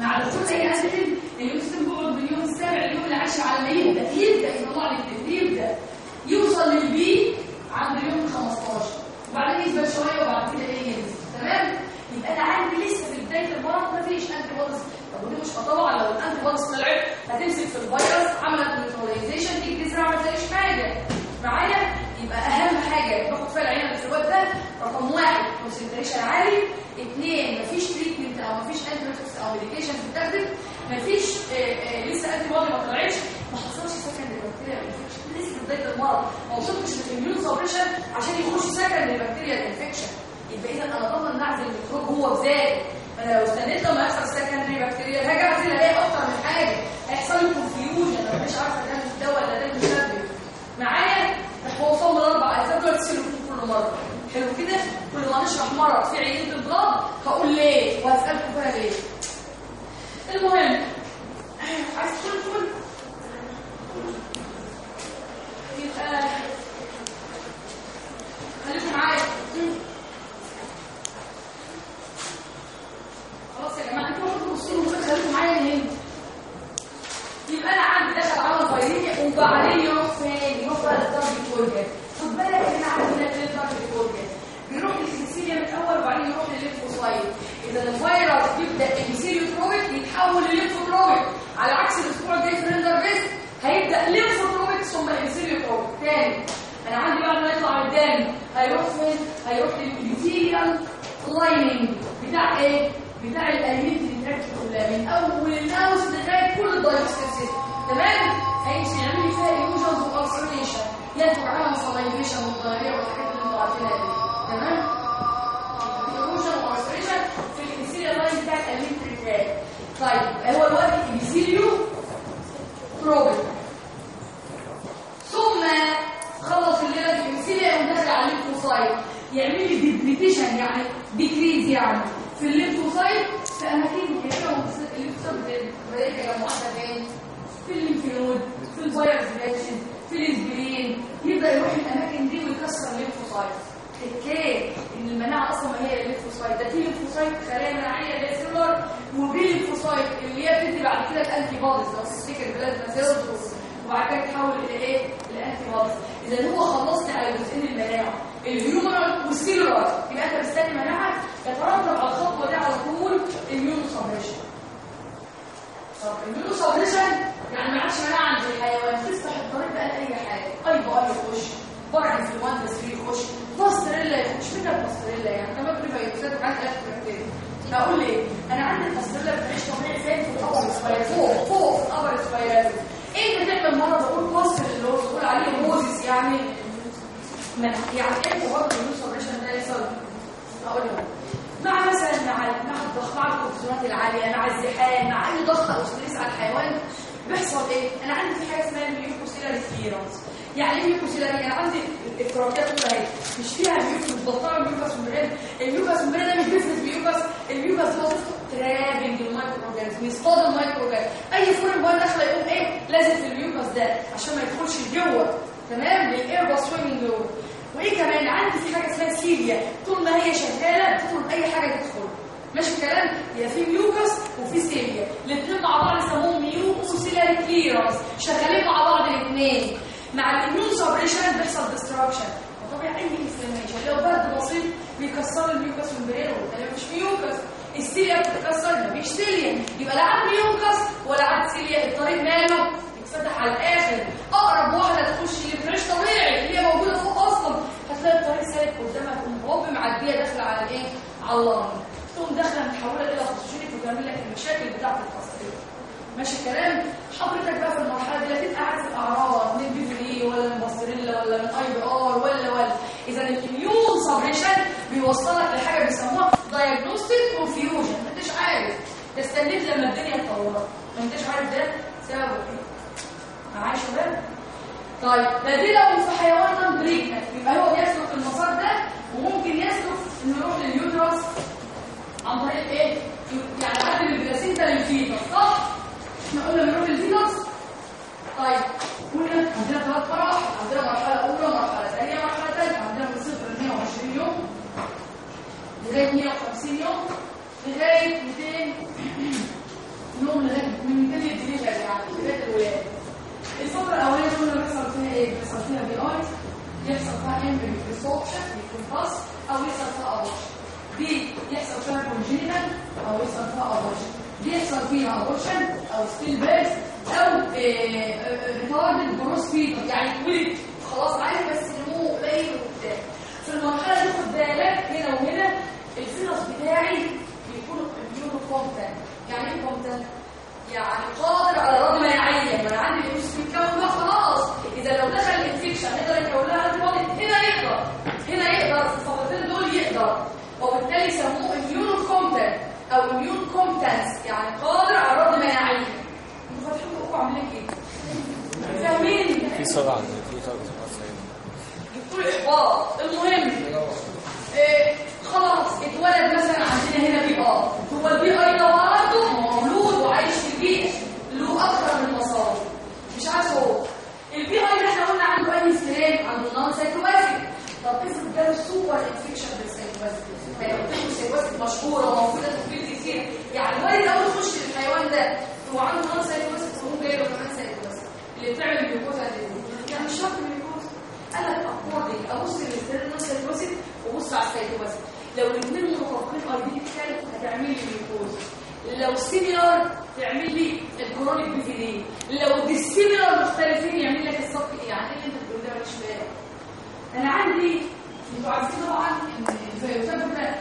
مع دخول اي اسيد ال immune system بيقعد من اليوم السابع اليوم العاشر على ما يبدا يبدا يطلع لي التدريب يبدا يوصل لل peak عند اليوم 15 وبعدين يثبت شوية وبعد كده إيه ينزل. تمام؟ يبقى أنا عندي لسه في بداية المرض مفيش antibodies طب ودي مش طبعا لو ال antibodies طلعت هتمسك في الفيروس. عملت neutralization دي الجذر ما تلاقيش حاجة. معايا يبقى أهم حاجة باخد فيها العينه في الوقت ده رقم واحد concentration عالي. اثنين مفيش treatment أو مفيش anti أو medication بتتاخد مفيش آه آه لسه antibody ما طلعتش ما حصلش second بكتيريا infection لسه بداية المرض. ما وصلتش لل immunosuppression عشان يخش second بكتيريا infection يبقى اذا أنا ضامن نعزل الميكروب هو بذاته أنا لو استنيت لما يحصل secondary بكتيريا هاجي أعزل الاقي أكتر من حاجة. هيحصل لي confusion أنا مش عارفة ده مش دواء ولا ده مسبب معايا؟ هو وصلنا لاربع اسباب دلوقتي تسلكوا كل مرة. حلو كده؟ كل ما نشرح مرض في عينه البلاد هقول ليه؟ وهسالكم فيها ليه؟ المهم عايز تقول تقول يبقى خليكم معايا خلاص يا جماعة أنتوا برضه بصوا خليكم معايا هنا يبقى أنا عندي دخل على فيرينيا وبعدين يروح فين يروح بقى للدرجه اورجان خد بالك ان عندنا في ال target organ بيروح للسيسيليا من الأول وبعدين يروح للل lymphocyte اذا الفيروس بيبدا epitheliotropic يتحول لل lymphotropic على عكس الأسبوع الجاي في ال rinderpest هيبدا lymphotropic ثم epitheliotropic تاني أنا عندي بعد ما يطلع قدامي هيروح فين؟ هيروح لل epithelial lining بتاع إيه؟ بتاع ال alimentary tract كلها من أول الناوس لغايه كل ال digestive تمام؟ هيمشي يعمل لي فيها ايموشنز والسريشن ينتج عنها سلايفيشن والضريع والحاجات اللي أنتوا عارفينها دي. تمام؟ طيب هو الوقت الابيثيليو بروبل ثم الابيثيليا يقوم على الليمفوسايت يعمل لي ديبريتيشن يعني ديكريز يعني. في الليمفوسايت في اماكن كتيره الليمفوسايت بتلاقي تجمعاتها فين في الليمفنود في الفيروس فاكسين في الاسبرين يبدأ يروح الأماكن دي ويكسر الليمفوسايت الكي إن المناعة أصلا ما هي الليمفوسايت ده في ليمفوسايت خلايا مناعية اللي هي سيلولار وفي ليمفوسايت اللي هي بتدي بعد كده الانتي بوديز لو تفتكر بلازما سيلز وبعد كده تحول إلى إيه؟ الانتي بوديز إذا هو خلصني على جزئين المناعة. الهيومرال والسيلولار يبقى أنت مستني مناعه يترتب على الخطوة دي على طول الميون سبريشن طب الميون سبريشن يعني ما عادش مناعة عند الحيوان. تفتح الطريق بقى لاي حاجة. أي بقى يخش. برع انفلونزا 3 يخش. باستريلا يخش. فين الباستريلا يعني. كمان في فيروسات وحاجات بكتيريا هقول ليه؟ أنا عندي الباستريلا بتعيش طبيعي فين في الابر سبايرال. فوق فوق في الابر سبايرال. إيه اللي من بره بقول بوستر اللي بقول عليه موزس يعني؟ من يعني إيه برضه الانفورميشن ده؟ يصل أقول مع مثلا مع مع الضغط مع الكورتيزونات العالية مع الزحام مع أي ضغط أو ستريس على الحيوان بيحصل إيه؟ أنا عندي في حاجة اسمها الميوكوسيلا ريفيرنس يعني إيه ميوكوسيلاري أنا عندي التراكيات كلها اهي مش فيها ميوكوس بطلع ميوكوس مبرد الميوكوس مبرد ده مش بيفرز ميوكوس الميوكوس ده وظيفته ترابنج المايكرو اورجانيزم يصطاد المايكرو اورجانيزم أي فورين بوين داخله يقوم إيه؟ لازم في الميوكوس ده عشان ما يدخلش جوه. تمام؟ للاير باس سوينج جوه وإيه كمان؟ عندي في حاجة اسمها سيليا. طول ما هي شغالة بتدخل أي حاجة تدخل. ماشي الكلام؟ يبقى في ميوكس وفي سيليا. الاثنين مع بعض يسموهم ميوكوسيلاري كليرنس شغالين مع بعض الاثنين. مع الاميون سبريشن بيحصل ديستراكشن وطبيعي أي انفلاميشن لو برد بسيط بيكسر الميوكس والبريرو ده مش ميوكس السيليا بتتكسر مفيش سيليا. يبقى لا عاد ميوكس ولا عاد سيليا. الطريق ماله؟ يتفتح على الآخر. أقرب واحدة تخش مش طبيعي اللي هي موجودة فوق أصلا. هتلاقي الطريق سالك قدامها تقوم هوب معدية داخلة على الايه على اللنج تقوم داخلة متحولة إلى فوسفوريك وتعمل لك المشاكل بتاعة الفصيل ماشي الكلام؟ حضرتك بقى في المرحلة دي لا تبقى عارف الأعراض. من بي في اي ولا من باستريلا ولا من اي بي ار ولا ولا. إذا الاميون سبريشن بيوصلك لحاجة بيسموها دايجنوستيك كونفيوجن ما أنتش عارف. تستنيت لما الدنيا اتطورت ما أنتش عارف ده سببه إيه. معايا يا شباب طيب ده دي لو في حيوان pregnant يبقى هو بيسلك المسار ده وممكن يسلك انه يروح لل uterus عن طريق إيه؟ يعني عدى من ال placenta لل fetus صح؟ إحنا قلنا بنروح لل fetus طيب قلنا عندنا ثلاث مراحل عندنا مرحلة أولى مرحلة ثانية مرحلة ثالثة عندنا من صفر ل 120 يوم لغاية 150 يوم لغاية 200 يوم لغاية من 200 للدليفري يعني لغايه الولادة. الفترة الأولانية قلنا بيحصل فيها إيه؟ بيحصل فيها PI يحصل فيها embryo resorption يكون باس أو يحصل فيها abortion. دي يحصل فيها congenital أو يحصل فيها abortion. دي يحصل فيها abortion أو stillbirth أو retarded growth fetus يعني اتولد خلاص عارف بس نموه قليل وبتاع. في المرحلة دي خد بالك هنا وهنا الفيروس بتاعي بيكون اميونو كومبتنت يعني إيه كومبتنت يعني قادر على رد ما يعين. ما أنا عندي الفيروس بيتكون ده خلاص. إذا لو دخل الانفكشن يقدر يكون لها البودي هنا يقدر. هنا يقدر. في الفترتين دول يقدر. وبالتالي يسموه اميونو كومبتنت أو اميون كومبتنس يعني قادر على رد ما يعين أنتوا فاتحين بقكم عاملين إيه؟ فاهمين؟ في صدع في صدع دكتور إحباط. المهم إيه خلاص اتولد مثلا عندنا هنا PI. هو ال PI ده برضه مولود وعايش في البيئة له أكتر من مسار مش عارف هو. ال PI ده إحنا قلنا عنده a strain عنده non-cytopathic طب افرض جاله superinfection بال cytopathic هيبقى cytopathic مشهوره وموجودة في البيئة كتير. يعني الوالد اول يخش للحيوان ده. هو عنده نون سايكوباتيك وهو جاي له كمان سايكوباتيك اللي بتعمل دي يعني مش شرط جلوكوزا قال لك اكوردنج أبص للسترين سايكوباتيك وابص على السايكوباتيك لو الاثنين متفقين ايدنتيكال هتعمل لي جلوكوز لو سيميلار تعمل لي الكرونيك بيفيدين لو ديسيميلار مختلفين يعمل لك الصف يعني إيه اللي أنت بتقول ده؟ مش فاهم. أنا عندي أنتوا عارفين طبعا ان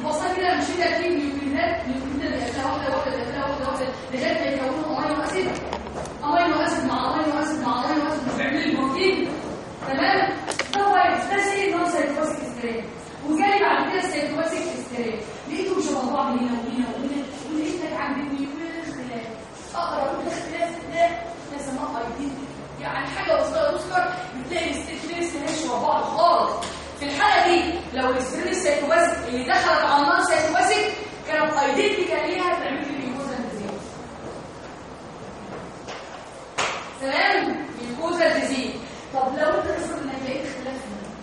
ببساطه كده مش هي تركيب نيوكليدات نيوكليدات بيقسمها واحدة واحدة بيقسمها واحدة واحدة لغايه ما يكونوا امينو أسيد. امينو أسيد مع امينو أسيد مع امينو أسيد. بيعمل لي بروتين تمام؟ ده فيروس ده سي نون سايتوسيك سترين وجالي بعد كده سايتوسيك سترين لقيتهم شبه بعض هنا وهنا وهنا ولقيت لك عند النيوكليد اختلاف اقرب الاختلاف. ده. ده اسمها ايدنتي يعني حاجة وصلها تذكر بتلاقي ال strains مش شبه بعض خالص. في الحالة دي لو ال strains cytopathic اللي دخلت على ال non-cytopathic كانت identical ليها تعمل لي mucosa disease تمام؟ mucosa disease طب لو انت افرض انك لقيت هنا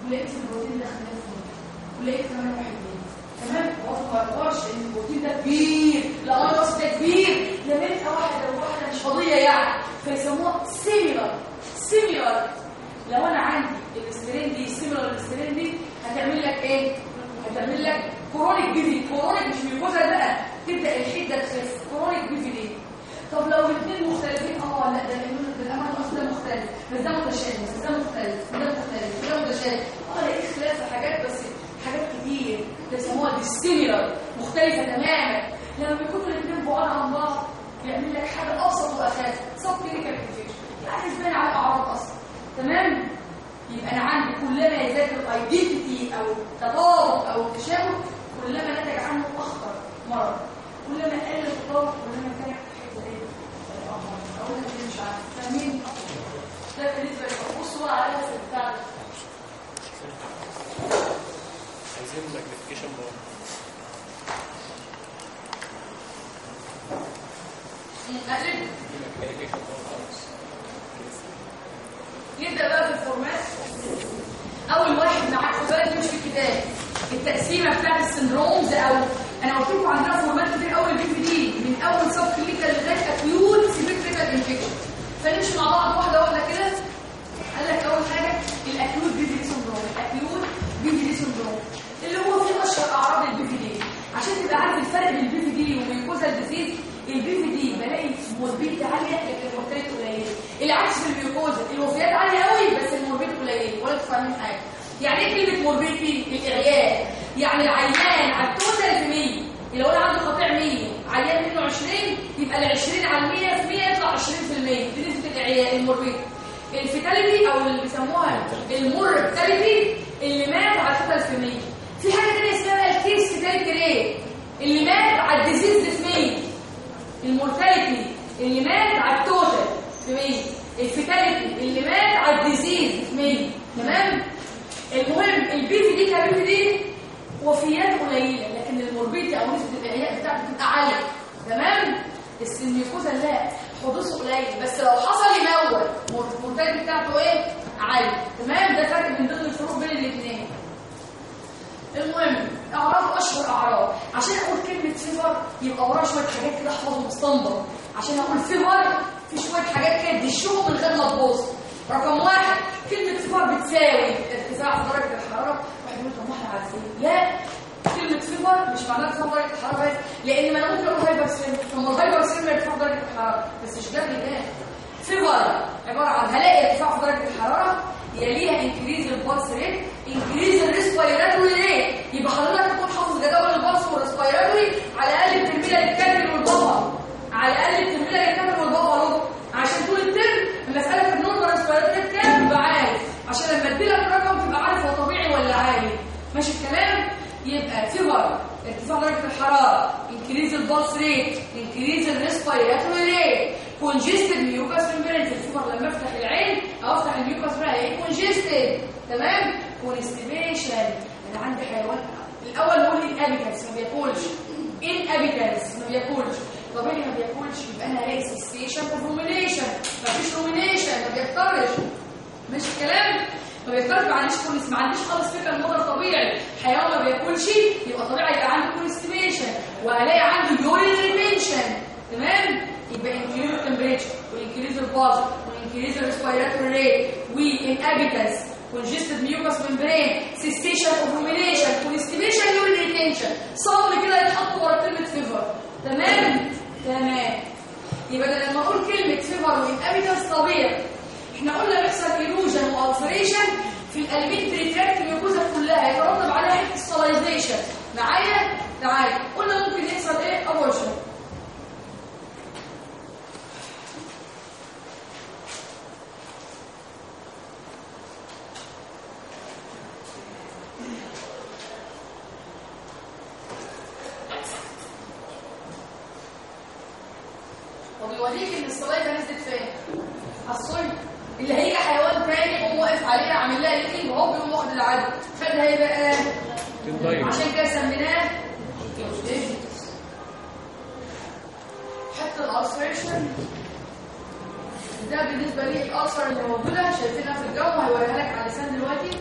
ولقيت البروتين ده هنا ولقيت كمان واحد تمام؟ هو ما يقدرش ان البروتين ده كبير لا أنا ده كبير لميتها واحدة وواحدة مش قضيه يعني فيسموها similar similar لو أنا عندي ال strain دي similar ال strain دي هتعمل لك إيه؟ هتعمل لك chronic BVD chronic مش mucosa بقى. تبدأ الحدة تخف chronic دي طب لو الاثنين مختلفين آه لا ده الامون أصلا مختلف. بس ده متشابه بس ده مختلف ده مختلف ده متشابه. آه لا اختلاف في حاجات بس حاجات كتير. بيسموها dissimilar مختلفة تماما. لما بيكونوا الاثنين بعاد عن بعض بيعمل لك حاجة أبسط وأخف. subclinical infection يعني تبان على الاعراض أصلا؟ تمام؟ يبقى أنا عندي كلما يزداد ال identity أو تطابق أو تشابه كلما نتج عنه أخطر مرض كلما قل التطابق كلما كان في حتة إيه أو أقول مش عارف. فاهمين؟ ده بالنسبة للقصوى على الثالث عايزين magnification power نبدأ بقى في الفورمات. أول واحد معاك خد بالك مش في الكتاب. التقسيمة بتاعت ال syndromes أو أنا قلت لكم عندنا فورمات كتير قوي ال BVD. من أول subclinical لغاية acute symmetrical infection فنمشي مع بعض واحدة واحدة كده. قال لك أول حاجة ال acute BVD syndrome. ال acute BVD syndrome. اللي هو فيه أشهر أعراض ال BVD. عشان تبقى عارف الفرق بين ال BVD وال mucosal disease ال BVD بلاقي morbidity عالية لكن ال mortality قليلة. العكس في ال mucosa الوفيات عالية قوي بس ال morbidity قليلة. ولا تفهمين حاجة. يعني إيه كلمة morbidity الاعيان يعني العيان على ال total في 100 لو أنا عندي قطيع 100 عيان منه 20 يبقى ال 20 على 100 في 100 يطلع 20% دي نسبة الاعيان ال morbidity ال fatality أو اللي بيسموها ال mortality اللي مات على ال total في 100 في حاجة ثانية اسمها ال case fatality rate اللي مات على ال disease اسميه ال mortality اللي مات على ال total في 100 ال fatality اللي مات على ال disease في 100 تمام؟ المهم ال BVD ك BVD وفيات قليلة لكن ال morbidity أو نسبة الاعيان بتاعته بتبقى عاليه تمام؟ ال mucosa لا حدوثه قليل بس لو حصل يموت ال mortality بتاعته إيه؟ عاليه تمام؟ ده فرق من ضمن الفروق بين الاثنين المهم أعراض أشهر أعراض. عشان أقول كلمة fever يبقى وراها شوية حاجات كده احفظهم مستنبط عشان أقول fever في شوية حاجات كده تدشهم من غير ما تبص رقم واحد كلمة fever بتساوي ارتفاع في درجة الحرارة. واحد يقول طب ما إحنا عارفين. لا كلمة fever مش معناها ارتفاع درجة الحرارة بس لأن ما أنا ممكن أقول hyperthermia. طب ما ال hyperthermia ارتفاع درجة الحرارة. بس مش ده اللي fever عبارة عن هلاقي ارتفاع في درجة الحرارة يليها increase ال pulse rate increase ال respiratory rate يبقى حضرتك تكون حافظ جدول ال pulse وال respiratory على الاقل ال normal لل cattle وال buffalo على الاقل ال normal لل cattle وال buffalo عشان طول الترم المساله في ال normal respiratory كام تبقى عارف عشان لما ادي لك رقم تبقى عارف هو طبيعي ولا عالي ماشي الكلام؟ يبقى fever ارتفاع درجة الحرارة increase ال pulse rate increase ال respiratory rate. congested mucous membrane في ال fever لما أفتح العين أو أفتح ال mucous membrane إيه؟ congested تمام؟ constipation أنا عندي حيوان. الأول نقول ال inappetence ما بياكلش ال inappetence ما بياكلش طبيعي ما بياكلش يبقى أنا هلاقي cessation of rumination مفيش rumination ما بيفطرش مش الكلام ما عنديش cons ما عنديش خالص فكرة الموضوع طبيعي. حيوان ما بياكلش يبقى طبيعي يبقى عنده constipation وهلاقي عنده urine retention تمام؟ يبقى انكريز التمبريتشر وانكريز الباز وانكريز الريسبيراتوري ريت وانابيتنس congested mucous membrane cessation of rumination constipation urine retention صم كده يتحط ورا كلمة fever تمام؟ تمام. يبقى لما أقول كلمة fever و inappetence طبيعي إحنا قلنا بيحصل erosion و ulceration في ال alimentary tract mucosa كلها يترتب عليها اكستلايزيشن معايا تعالى قلنا ممكن يحصل إيه؟ abortion وبيوريك إن الصلايه نزلت فين؟ الصلب. اللي هيجي حيوان تاني يقوم واقف عليها عامل لها ليكينج وهو بيقوم واخد العدو. خدها إيه بقى عشان كده سميناه. حتى الالسريشن ده بالنسبة لي الالسر اللي موجودة. شايفينها في الجو هيوريها لك على لسان دلوقتي.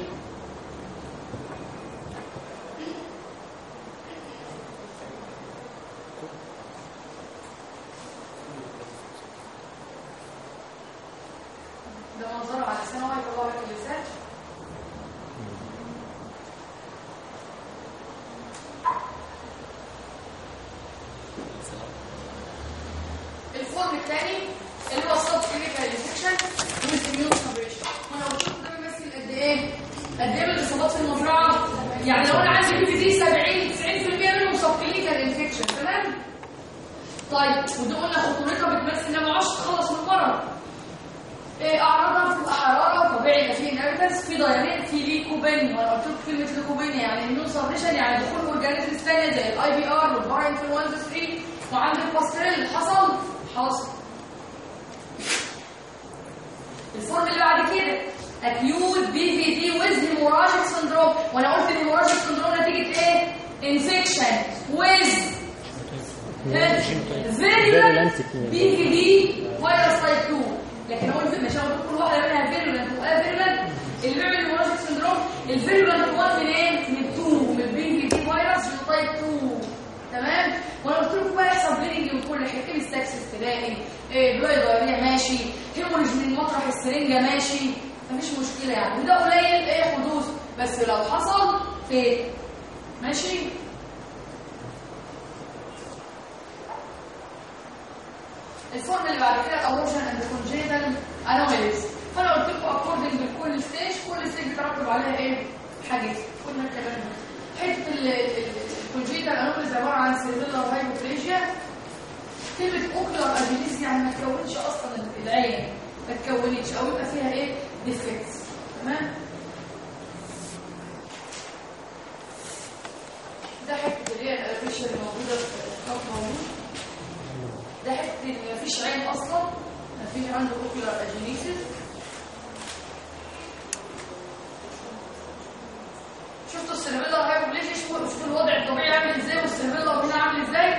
شفتوا ال cerebellar hypoplasia شفتوا الوضع الطبيعي عامل إزاي وال cerebellar هنا عامل إزاي.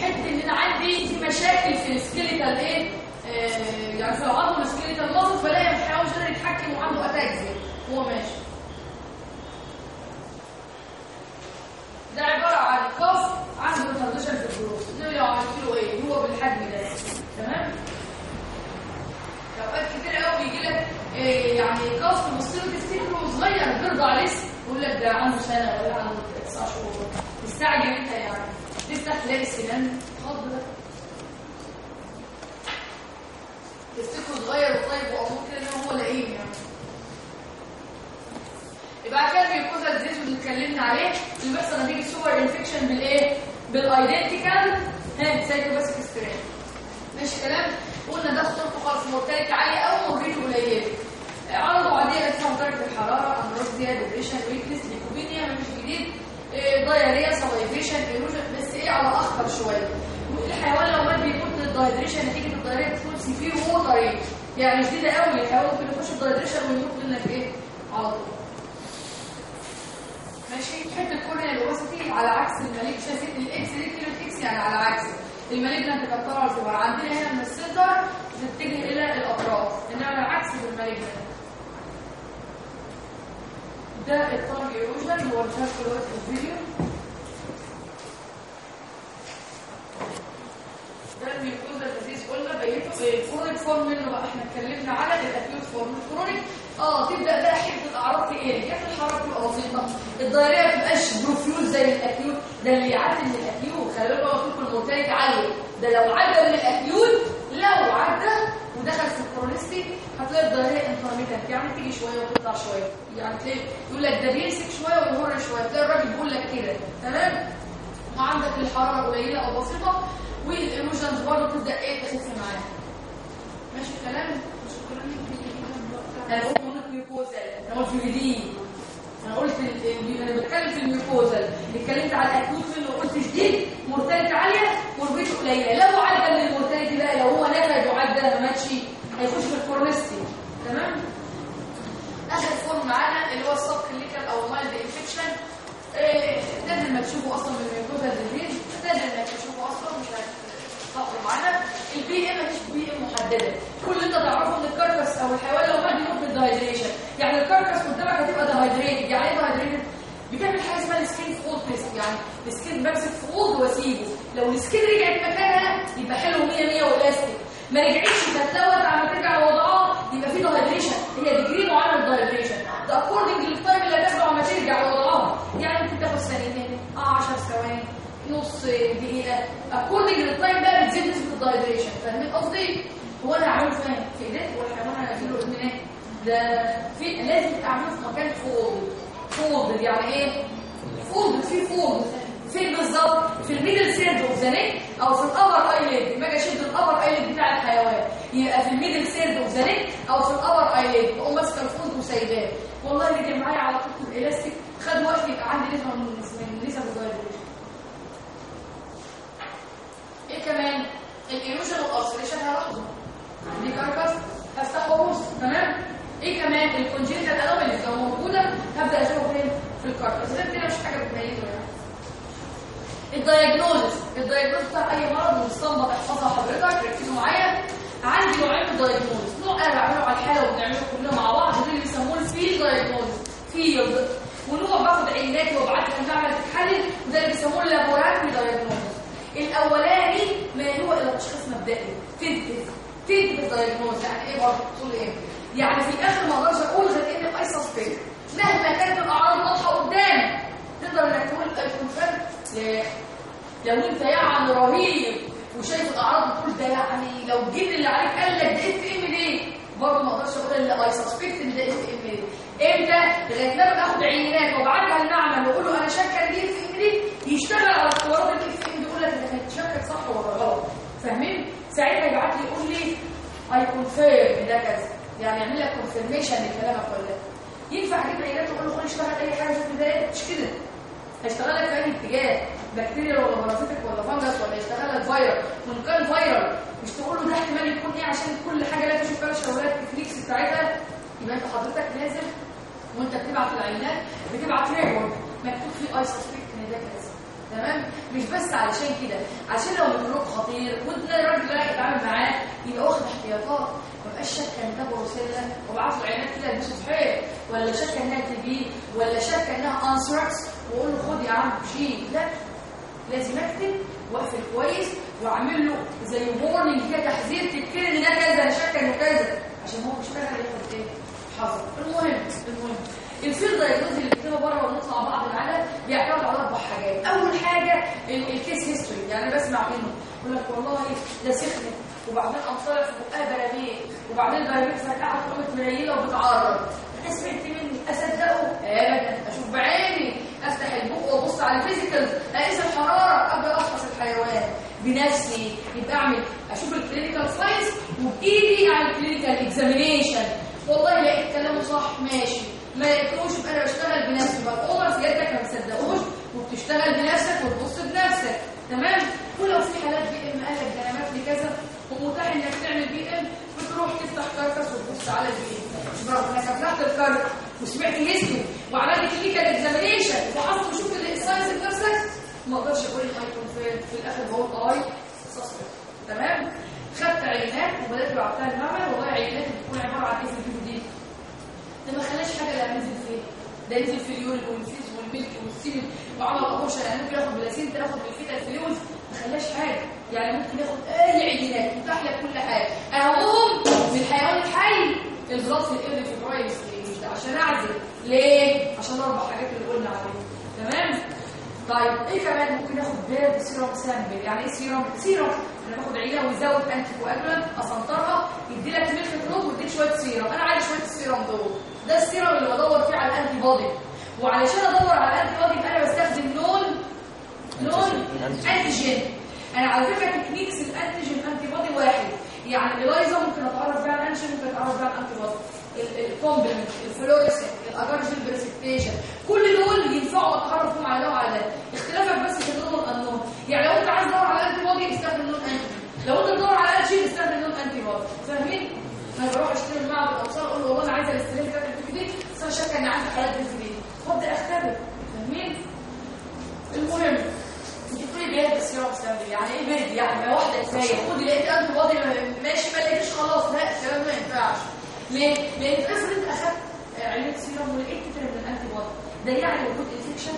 حتة إن أنا عندي في مشاكل في ال skeletal إيه؟ آه يعني في العظم ال skeletal muscle فلاقي مش عاوز قادر يتحكم وعنده ataxia وهو ماشي. ده عبارة عن calf عنده retardation في ال growth ده لو عملت له إيه؟ هو بالحجم ده. تمام؟ أوقات كتير قوي بيجي لك إيه يعني كف مصيره صغير بيرضع لسه يقول لك ده عنده سنة ولا عنده تسع شهور. تستعجل انت يعني لسه تلاقي السنان خض ده تفتكره صغير وطيب وامور كده إن هو لئيم يعني. يبقى كان بيكوزا الزيت اللي اتكلمنا عليه اللي بيحصل نتيجه سوبر انفكشن بالإيه؟ بالايدنتيكال ها cytopathic strain ماشي كلام؟ قلنا ده خطورته خالص mortality عاليه أو morbidity قليلة. عرضوا عاديه ارتفاع درجه الحرارة anorexia depression weakness leukopenia مفيش جديد. diarrhea salivation erosion بس إيه على اخطر شوية. الحيوان لو مات بيموت من ال dehydration نتيجة ال diarrhea بتكون severe watery يعني شديده قوي الحيوان ممكن يخش ال dehydration ويموت منك إيه؟ على طول. ماشي؟ حتة كورنيا الوسطي؟ على عكس المليك. شايفين الاكس دي كلمة إكس يعني على عكس. المالجنت كانت الصغر عندنا هنا من السنتر بتتجه إلى الأطراف. إنما العكس بالمالجنت ده. الطنج ايروجن اللي وريتها لكم دلوقتي في الفيديو ده الميوكوزا الديزيز قلنا بقيته الكرونيك فورم منه بقى إحنا اتكلمنا على الاكيوت فورم الكرونيك آه تبدأ بقى حتة الاعراض تقل يعني الحراره تبقى بسيطه ال diarrhea ما تبقاش profuse زي ال acute ده اللي يعدي من ال acute خلي بالك بقى فيكم ال mortality عاليه ده لو عدى من ال acute لو عدى ودخل في ال chronicity هتلاقي ال diarrhea intermittent يعني تيجي شوية وتطلع شوية يعني تلاقي يقول لك ده بيمسك شوية ويمر شوية تلاقي الراجل بيقول لك كده تمام وعندك الحراره قليله أو بسيطه وال erosions برضه تبدا إيه تخف معاك ماشي الكلام أنا قلت ال mucosal أنا قلت الجديد أنا قلت أنا بتكلم في ال mucosal اتكلمت على ال acute منه قلت جديد. mortality عالية morbidity قليلة. لو عدى من ال mortality بقى لو هو نفد وعدى ما ماتش. هيخش في ال chronicity تمام؟ آخر form معانا اللي هو ال subclinical أو mild infection نادر ما تشوفوا أصلا من ال mucosal disease نادر ما تشوفوا أصلا مش هتلاحظوا معانا. ال PM مفيش PM محددة. كل اللي أنت تعرفه إن ال carcass أو الحيوان لو مات بيموت من ال dehydration يعني ال carcass قدامك هتبقى dehydrated يعني إيه dehydrated اسمها ال skin fold test يعني ال skin بمسك fold واسيبه لو ال skin رجعت مكانها يبقى حلو 100 100 والاستيك ما رجعتش تتلوت على ترجع لوضعها يبقى في dehydration هي degree معين من ال dehydration ده according لل time اللي هتاخده عما ترجع لوضعها. يعني ممكن تاخد ثانيتين 10 ثواني نص دقيقة. according لل time بقى بتزيد نسبة ال dehydration فاهمين قصدي؟ هو أنا هعمله فين في ايديك والحيوان هنزله من إيه ده في لازم تعمله في مكان fold fold يعني إيه؟ fold في fold فين بالظبط في ال middle third of the neck أو في ال upper eyelid لما أجي اشد ال upper eyelid بتاع الحيوان. يبقى في ال middle third of the neck أو في ال upper eyelid اقوم ماسكه ال fold وسايباه. والله اللي جه معايا على طول الإلاستيك خد وقت يبقى عندي نسبة من نسب ال dehydration إيه كمان؟ ال erosion وال ulceration هلاحظه عندي carcass هفتحه تمام؟ إيه كمان؟ ال congenital anomalies لو موجوده هبدأ اشوفها فين؟ في ال carcass غير كده مش حاجة بتميزه يعني ال diagnosis. ال diagnosis بتاع أي مرض مستنبط احفظها حضرتك ركزوا معايا عندي نوعين من ال diagnosis نوع أنا بعمله على الحاله وبنعمله كلنا مع بعض. ده اللي بيسموه ال field diagnosis field. ونوع باخد عينات وابعتها المعمل تتحلل وده اللي بيسموه ال laboratory diagnosis الأولاني ما هو الا تشخيص مبدئي tentative tentative diagnosis يعني إيه برضه؟ تقول إيه؟ يعني في الآخر ما أقدرش أقول غير ان اي suspect مهما كانت الأعراض واضحة قدامي تقدر إنك تقول ال confirm لا. لو أنت يعني رهيب وشايف الأعراض بتقول ده يعني لو الجن اللي عليك قال لك ده FMD برضه ما أقدرش أقول إلا I suspect إن ده FMD إمتى؟ لغاية لما باخد عينات وأبعتها المعمل وأقول له أنا شاكه إن دي FMD يشتغل على اختبارات ال FMD يقول لك انت هتشكك صح ولا غلط. فاهمين؟ ساعتها يبعت لي يقول لي I confirm ده كذا. يعني يعمل لك confirmation لكلامك ولا لا؟ ينفع أجيب عينات وأقول له خد أشتغل أي حاجة؟ شوف ده مش كده. هيشتغل لك في أي اتجاه بكتيريا ولا parasitic ولا fungus ولا يشتغل لك فيروس وان كان فيروس مش تقول له ده احتمال يكون إيه عشان كل حاجة لا تشوف فيها الشغلات الفليكس بتاعتها؟ يبقى أنت حضرتك نازل وأنت بتبعت العينات بتبعت report مكتوب فيه I suspect إن ده كذا. تمام؟ مش بس علشان كده. عشان لو ميكروب خطير وانت الراجل رايح يتعامل معاه يبقى واخد احتياطات. بقاش شك أن ده بروسيلا وابعت له عينات كده في حيط ولا شك إنها TB ولا شك إنها أنثراكس. وأقول له خد يا عم شيل لا لازم أكتب وأقفل كويس وأعمل له زي warning كده تحذير تذكير ان ده كذا شاكة إنه كذا. عشان هو بيشتغل ياخد إيه. حذر المهم المهم. ال field diagnosis اللي بيكتبها بره ونطلع بعض العدد. بيعتمد على أربع حاجات. أول حاجة ال case history يعني بسمع منه. يقول لك والله ده سخنت وبعدين قام في بقها براميل وبعدين البراميل فرقعت قامت منيله وبتعرض سمعت مني أصدقه. ابدا أشوف بعيني. أفتح البوق وأبص على ال vesicle. اقيس الحرارة ابدا افحص الحيوان. بنفسي يبقى اعمل أشوف ال clinical signs وبإيدي اعمل clinical examination والله لقيت كلامه صح ماشي. ما لقيتوش يبقى أنا بشتغل بنفسي. بقى ال owner سيادتك ما تصدقوش. وبتشتغل بنفسك وتبص بنفسك. تمام؟ ولو في حالات PM قال لك ده أنا كذا. ومتاح إنك تعمل PM. بتروح تفتح carcass وتبص على ال PM برغم انك فتحت ال carcass وسمعت هيستوري وعملت كلينيكال اكزامينيشن وحصل وشوف الساينس بنفسك ما أقدرش أقول اي كونفيرم في الآخر بقول اي تمام؟ خدت عينات وبدأت بعتها المعمل والله عينات بتكون عبارة عن إيه في دي. ده ما خلاش حاجة لا ننزل فيه. ده ينزل في اليورين والفيز والميلك والسيل وعمل ابوشن يعني ممكن ياخد بلاسين تاخد بالفيتا الفلوس ما خلاش حاجة. يعني ممكن ياخد اي عينات متاح لك كل حاجة. اهمهم من الحيوان الحي البلاط في الابن في ستيج ده عشان أعزل. ليه؟ عشان الاربع حاجات اللي قلنا عليهم. تمام؟ طيب إيه كمان ممكن اخد بيرد سيروم سامبل؟ يعني إيه سيروم؟ سيروم. أنا باخد عينه ويزود انتي كواجولانت أسنطرها يدي لك ملك كلوب ويديك شوية سيروم. أنا عايز شوية السيروم دول. ده السيروم اللي بدور فيه على الانتي بودي وعلشان أدور على الانتي بودي أنا بستخدم لون لون antigen أنا على فكرة techniques ال antigen antibody واحد. يعني ال ELISA ممكن أتعرف بيها ال antigen ممكن أتعرف بيها الانتي بودي الكومبلمنت الفلوريسنت الاجارجين بريسبتيشن كل دول ينفعوا اتعرف على ده وعلى ده اختلافك بس في اللون والانون يعني لو أنت عايز تدور على antibody استخدم known anti لو أنت بتدور على انتيجين استخدم لون انتي بودي فاهمين؟ أنا بروح أشتري المعمل الاطفال أقول له والله أنا عايزه الاستريل بتاعت ال BVD بس أنا شاكه ان عندي حالات BVD وأبدأ أختبر. فاهمين؟ المهم انت بتقولي paired يعني إيه paired يعني ما واحدة كفايه خدي لقيت antibody ماشي ما لقيتش خلاص لا الكلام ما ينفعش. ليه؟ لأن افرض أخدت علاج سيرم ولقيت كتير ال antibody ده يعني وجود انفكشن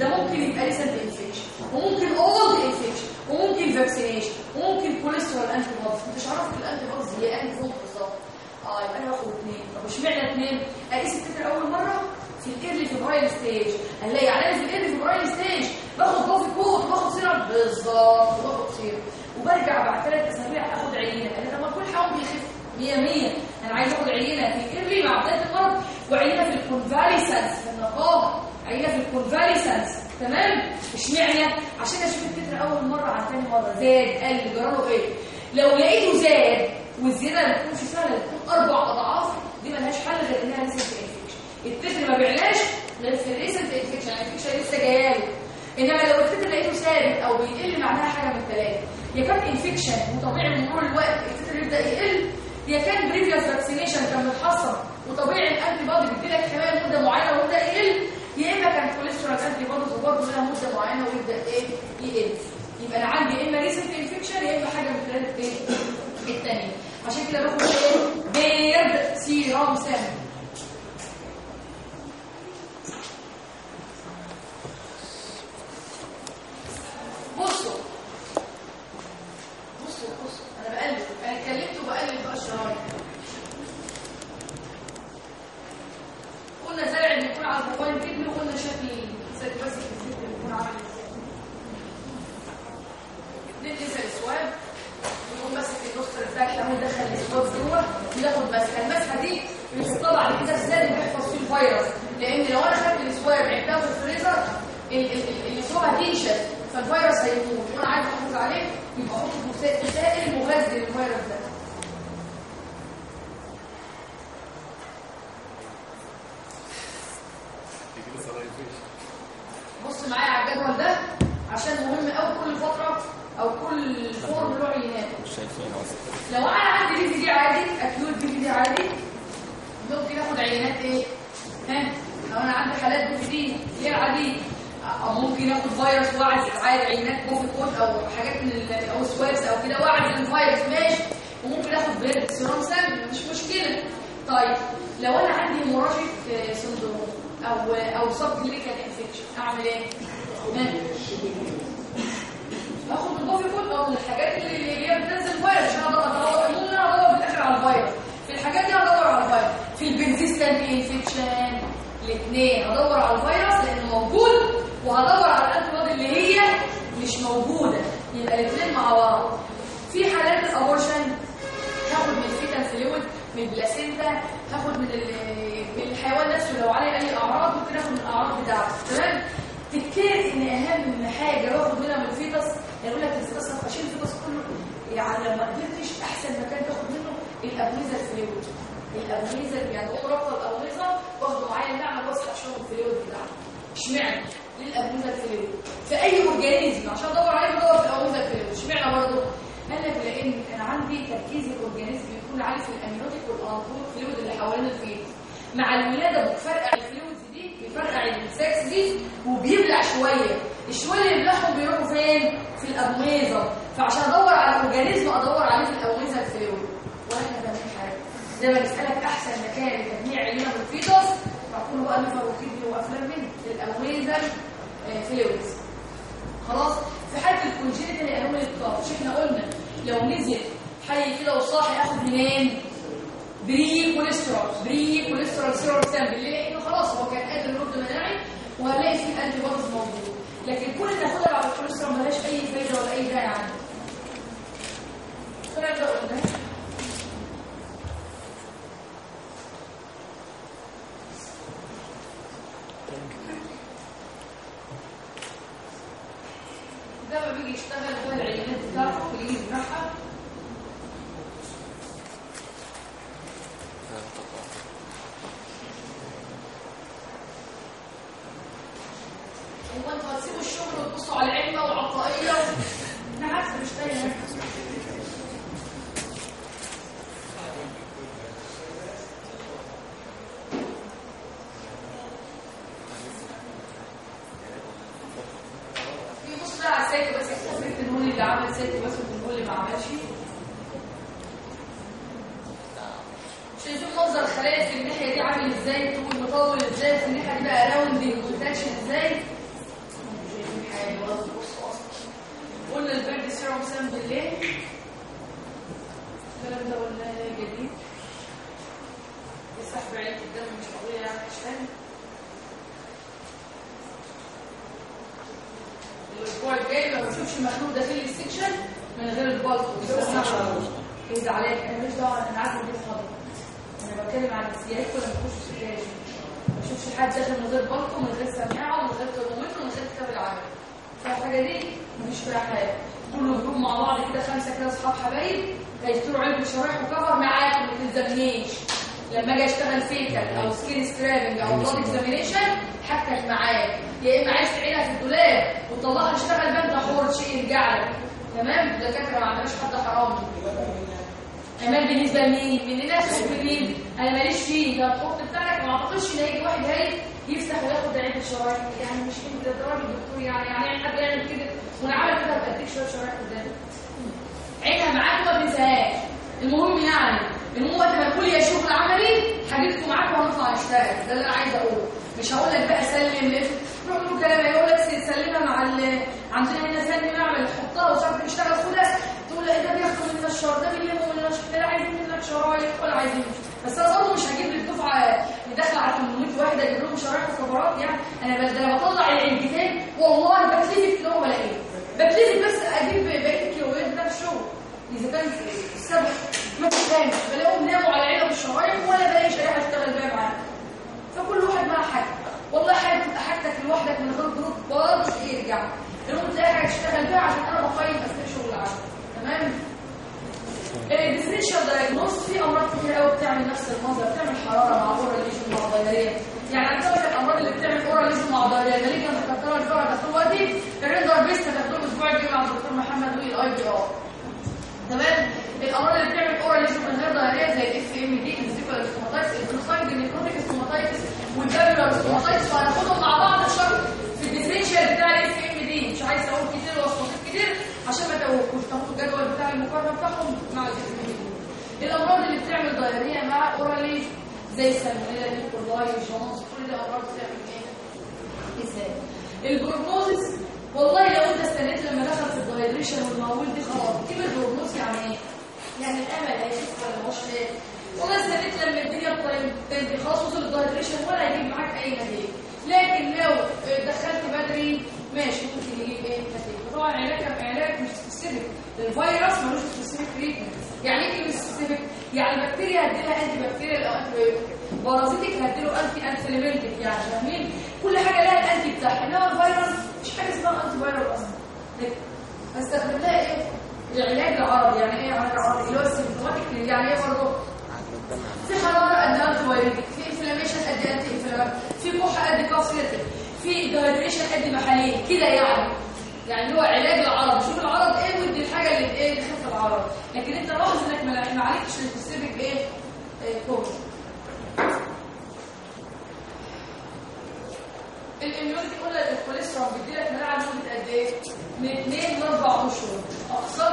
ده ممكن يبقى ريسنت انفكشن وممكن old infection وممكن vaccination وممكن colostral antibody مش عارف ال antibody هي انهي فوق بالظبط. آه يبقى أنا باخد اثنين طب اشمعنى اثنين؟ أقيس ال titer أول مرة؟ في ال early stage هنلاقي علامه في ال early stage باخد buffy coat وباخد سيرم بالظبط وباخد سيرم وبرجع بعد ثلاث أسابيع أخد عينة. لأن لما كل حيوان بيخف. 100 100 أنا عايز أخد عينة في ال early مع بدايه المرض وعينة في ال convalescence في النقاهه عينة في ال convalescence تمام؟ اشمعنى؟ عشان أشوف ال titer أول مرة عن ثاني مرة. زاد قل جراله إيه لو لقيته زاد والزيادة ما تكونش سهله تكون أربع أضعاف دي ملهاش حل غير recent ال titer ما بيعلاش غير في ال recent infection ال infection لسه جاية إنما لو ال titer لقيته ثابت أو بيقل معناها حاجة من ثلاثة يا كان infection وطبيعي من مرور الوقت ال titer يبدأ يقل يا كان previous vaccination كان متحصن وطبيعي ال antibody بيديلك كمان مدة معينة ويبدا يقل يا إما كان colostral antibodies وبرضه لها مدة معينة ويبدأ إيه؟ يقل. يبقى أنا عندي يا إما recent infection يا إما حاجة من الثلاثه الثانية عشان كده باخد إيه؟ paired serum sam بصوا بصوا بصوا أنا بقلب أنا اتكلمت وبقلب بقى الشرايط قلنا زرع اللي يكون على الموبايل كده وقلنا شكل السيرك بس اللي يكون عامل إزاي نلبس الاسواب ويقوم ماسك الدكتور بتاعك اهو دخل الاسواب جوه ياخد مسحه المسحه دي بتطلع بعد كده سلالم بيحفظ فيه الفيروس لأن لو أنا خدت الاسواب عدتها في الفريزر ال- ال- ال- الاسواب هتنشف فالفيروس هيموت وأنا عايز احافظ عليه يبقى أحط في سائل مغذي للفيروس ده بص معايا على الجدول ده عشان مهم قوي كل فتره أو كل فورم له عينات مش شايفين أصلا لو أنا عندي بي في دي عادي اكيوت بي في دي عادي ممكن اخد عينات إيه ها لو أنا عندي حالات اللي هي العاديه أو ممكن آخد فيروس وأعز عادي عينات كوفي كود أو حاجات من أو سوابس أو كده وأعز الفيروس ماشي. وممكن آخد بيرد سيروم سامبل مش مشكلة. طيب لو أنا عندي hemorrhagic syndrome أو أو subclinical infection أعمل إيه؟ ها؟ باخد ال buffy coat أو الحاجات اللي هي بتنزل فيروس عشان أقدر ادور المهم أنا ادور في الآخر على الفيروس. في الحاجات دي هدور على الفيروس. في ال persistent infection الاثنين. هدور على الفيروس لأنه موجود وهدور على ال anti اللي هي مش موجودة. يبقى الاثنين مع بعض. في حالات ال abortion هاخد من ال fetal fluid من ال placenta هاخد من من الحيوان نفسه. لو عليه أي أعراض ممكن اخد من الأعراض بتاعته. تمام؟ تفتكر إن أهم حاجة باخد منها من ال fetus يقول لك ال fetus اشيل ال fetus كله يعني لو ما قدرتش أحسن مكان تاخد منه ال abomasal fluid. ال abomasum يعني اقوم رابطه ال abomasum واخده معايا واسحب شوية من ال fluid بتاعته اشمعنى؟ ليه ال abomasal fluid في أي organism عشان أدور عليه بدور في ال abomasal fluid اشمعنى برضه؟ قال لك لأن كان عندي تركيز الأورجانيزم بيكون عالي في الامينوتيك والانتروبيك فلويد اللي حوالين الفيتس مع الولاده بتفرقع الفلويدز دي بيفرقع السكس دي وبيبلع شوية. الشوية اللي بيبلعهم بيروحوا فين؟ في الابويزا فعشان أدور على الاورجانيزم أدور عليه في الابويزا الفلويد زي ما نسالك أحسن مكان لتجميع من الفيتوس فأقول له الفا وكيدني وأفلام من الابويزا fluids خلاص؟ في حاله ال congenital anomaly مش إحنا قلنا لو نزل حي كده وصاحي اخد منين؟ pre-colostral pre-colostral serum sample. ليه؟ خلاص هو كان قادر يرد مناعي وهنلاقي فيه antibodies موجود. لكن كل اللي ناخدها بعد ال colostrum ملهاش أي فايدة ولا أي داعي عنه. الكلام ده قلناه ده ما بيجي يشتغل جوه العينات بتاعته بيجي يفتحها هو أنتوا هتسيبوا الشغل وتبصوا على العلمه والعطائيه أنا عارفه مش دايما في بص بقى على السيد بس اكتشفت ان هو اللي عمل سيد بس وهو اللي ما عملش شايفين منظر الخلايا في الناحيه دي عامل إزاي طول مطول إزاي في الناحيه دي بقى راوند وتاتش إزاي مش شايفين حاجة ولا بصوا أصلا قلنا البرد سيروم سامبل ليه الكلام ده قلنا جديد السحب عينة الدم مش قوية يعني عشان الأسبوع الجاي ما بشوفش المخلوق ده في السكشن من غير البلط إيه زعلان أنا مش دعوه أنا عارفه دي فاضي أنا بتكلم عن السياق ولا ما بخش سكاش ما بشوفش حد داخل من غير بلط ومن غير سماعه ومن غير ترمومتر ومن غير كتاب العمل فالحاجه دي مفيش فيها حاجة كله جروب مع بعض كده خمسه كده اصحاب حبايب هيشتروا علبه شرايح وكفر معاك ما تلزمنيش لما أجي اشتغل فيكل أو سكين سترابنج أو بلاد اكزامينيشن حاجتك معاك يا اما عايز تعينها في الدولاب وتطلعها تشتغل بقى انت حر شيء يرجع لك تمام الدكاتره ما عندناش حد حرام أمان بالنسبة لمين؟ من الناس مين؟ أنا ماليش فيه. ده الخط بتاعك ما أعتقدش إن هيجي واحد هاي يفتح وياخد عده شرايح يعني مش انت راجل دكتور؟ يعني يعني حد يعمل كده. ونعمل كده بديك شوية شرايح قدامك. عينها معاك وما تنساهاش المهم يعني المهم وقت ما تقول يا شغل عملي هجيبكم معاك وهنطلع نشتغل ده اللي أنا عايزه أقوله. مش هقول لك بقى سلم روح له كلام. يقول لك سلمها مع ال... عندنا هنا سلم اعمل حطها وصاحبك يشتغل. خدها لا ده بياخد مننا الشهر ده بيلموا مننا الشهر لا عايزين منك شرايح ولا عايزين بس أنا برضه مش هجيب للدفعه اللي داخلة على 800 واحد أجيب لهم شرايح وكبرات يعني. أنا ده أنا بطلع العلبتين والله بتلفت لهم بلاقيه بتلفت بس أجيب بقية الكيلوات بتاع الشغل إذا كان السبع ما تفهمش. بلاقيهم ناموا على علب الشرايح ولا بلاقي شريحه اشتغل بيها معاهم. فكل واحد معاه حاجة. والله تبقى حاجتك لوحدك من غير group برضه يرجع المهم تلاقي حاجة تشتغل بيها عشان أنا بقيم اثناء شغل عادي. تمام؟ ال differential diagnosis في أمراض كتير قوي بتعمل نفس المنظر بتعمل حرارة مع oral lesion مع diarrhea يعني عندنا الأمراض اللي بتعمل oral lesion مع diarrhea malignant catarrhal fever ده دلوقتي ال rinderpest هتاخدوه الأسبوع الجاي مع الدكتور محمد و ال IBR تمام؟ الأمراض اللي بتعمل oral lesion من غير diarrhea زي ال FMD ال vesicular stomatitis ال erosive ال necrotic stomatitis وال papular stomatitis وهناخدهم مع بعض الشهر في ال differential بتاع ال F MD مش عايز أقول كتير وصفات كتير عشان ما توهكوش تاخدوا الجدول بتاع المقارنة بتاعهم مع دي الأمراض اللي بتعمل diarrhea مع oral زي السالمونيلا الكولاي ال Johne's كل دي أمراض بتعمل إيه؟ إزاي؟ ال prognosis والله لو أنت استنيت لما دخل في ال dehydration والمقاول دي خلاص. كلمه prognosis يعني إيه؟ يعني الامل هيخف ولا مش والله استنيت لما الدنيا تنتهي خلاص وصل ال dehydration ولا هيجيب معاك أي نتيجة. لكن لو دخلت بدري ماشي ممكن يجيب إيه نتيجة؟ طبعا علاج علاج مش specific الفيروس ملوش specific treatment يعني إيه مش specific يعني البكتيريا هديلها anti bacteria أو anti parasitic هديله anti inflammatory يعني فاهمين؟ كل حاجة لها ال anti بتاعها إنما الفيروس مش حاجة اسمها anti virus أصلا. بستخدم لها إيه؟ العلاج العرضي يعني إيه علاج عرضي اللي هو ال symptomatic يعني إيه برضه؟ في حرارة خد anti في inflammation خد anti في كحة خد كافيتك في dehydration خد محاليل كده يعني. يعني هو علاج العرض. شوف العرض إيه ودي الحاجة اللي إيه تخف العرض. لكن أنت لاحظ إنك ما عليكش ال specific إيه, course ال immunity قلنا ال colostrum بيديلك مناعه لمدة قد إيه؟ من 2 ل 4 أشهر. اقصاك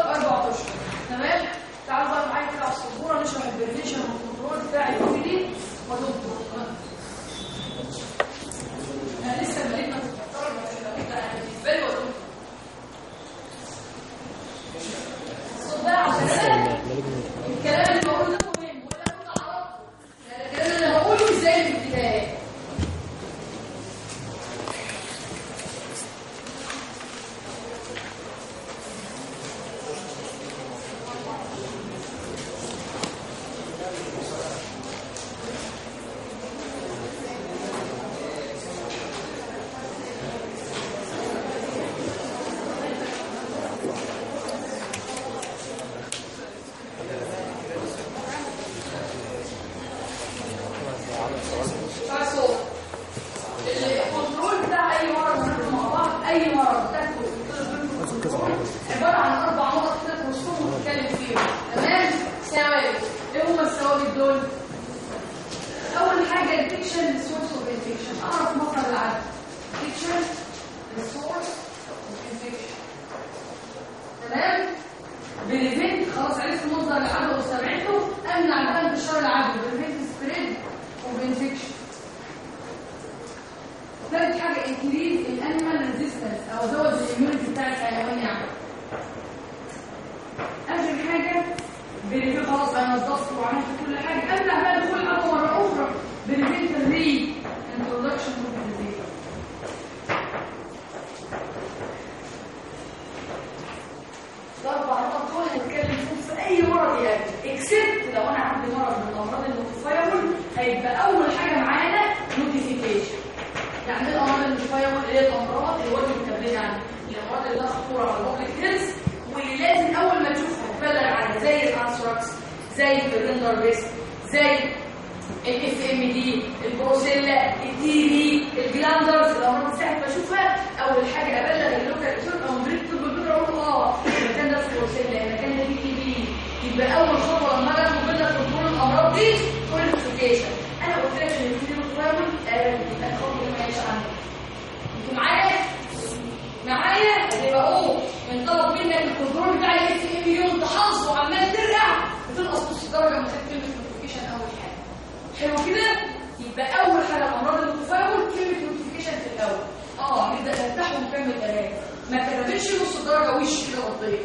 بطيء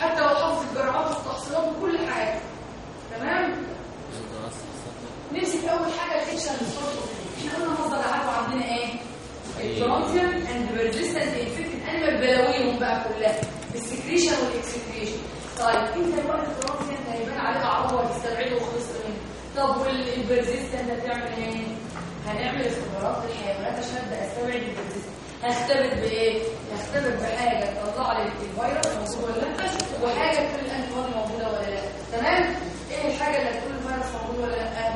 حتى لو حافظ الجرعات والتحصينات وكل حاجة. تمام؟ نمسك أول حاجة الاكشن الصوت إحنا قلنا مصدر العدوى عندنا إيه؟ ال transient and persistent infected animal بلاويهم بقى كلها. ال secretion وال excretion طيب إنت الوقت ال transient هيبان عليه أعراض وهتستبعده وخلصت منه. طب وال persistent هتعمل إيه؟ هنعمل اختبارات للحيوانات عشان أبدأ أستبعد ال persistent هختبر بإيه؟ هختبر بحاجة تطلع لي الفيروس موجود ولا لا وحاجة تقول الانتي بودي موجودة ولا لأ. تمام؟ إيه الحاجة اللي تقول الفيروس موجود ولا لأ؟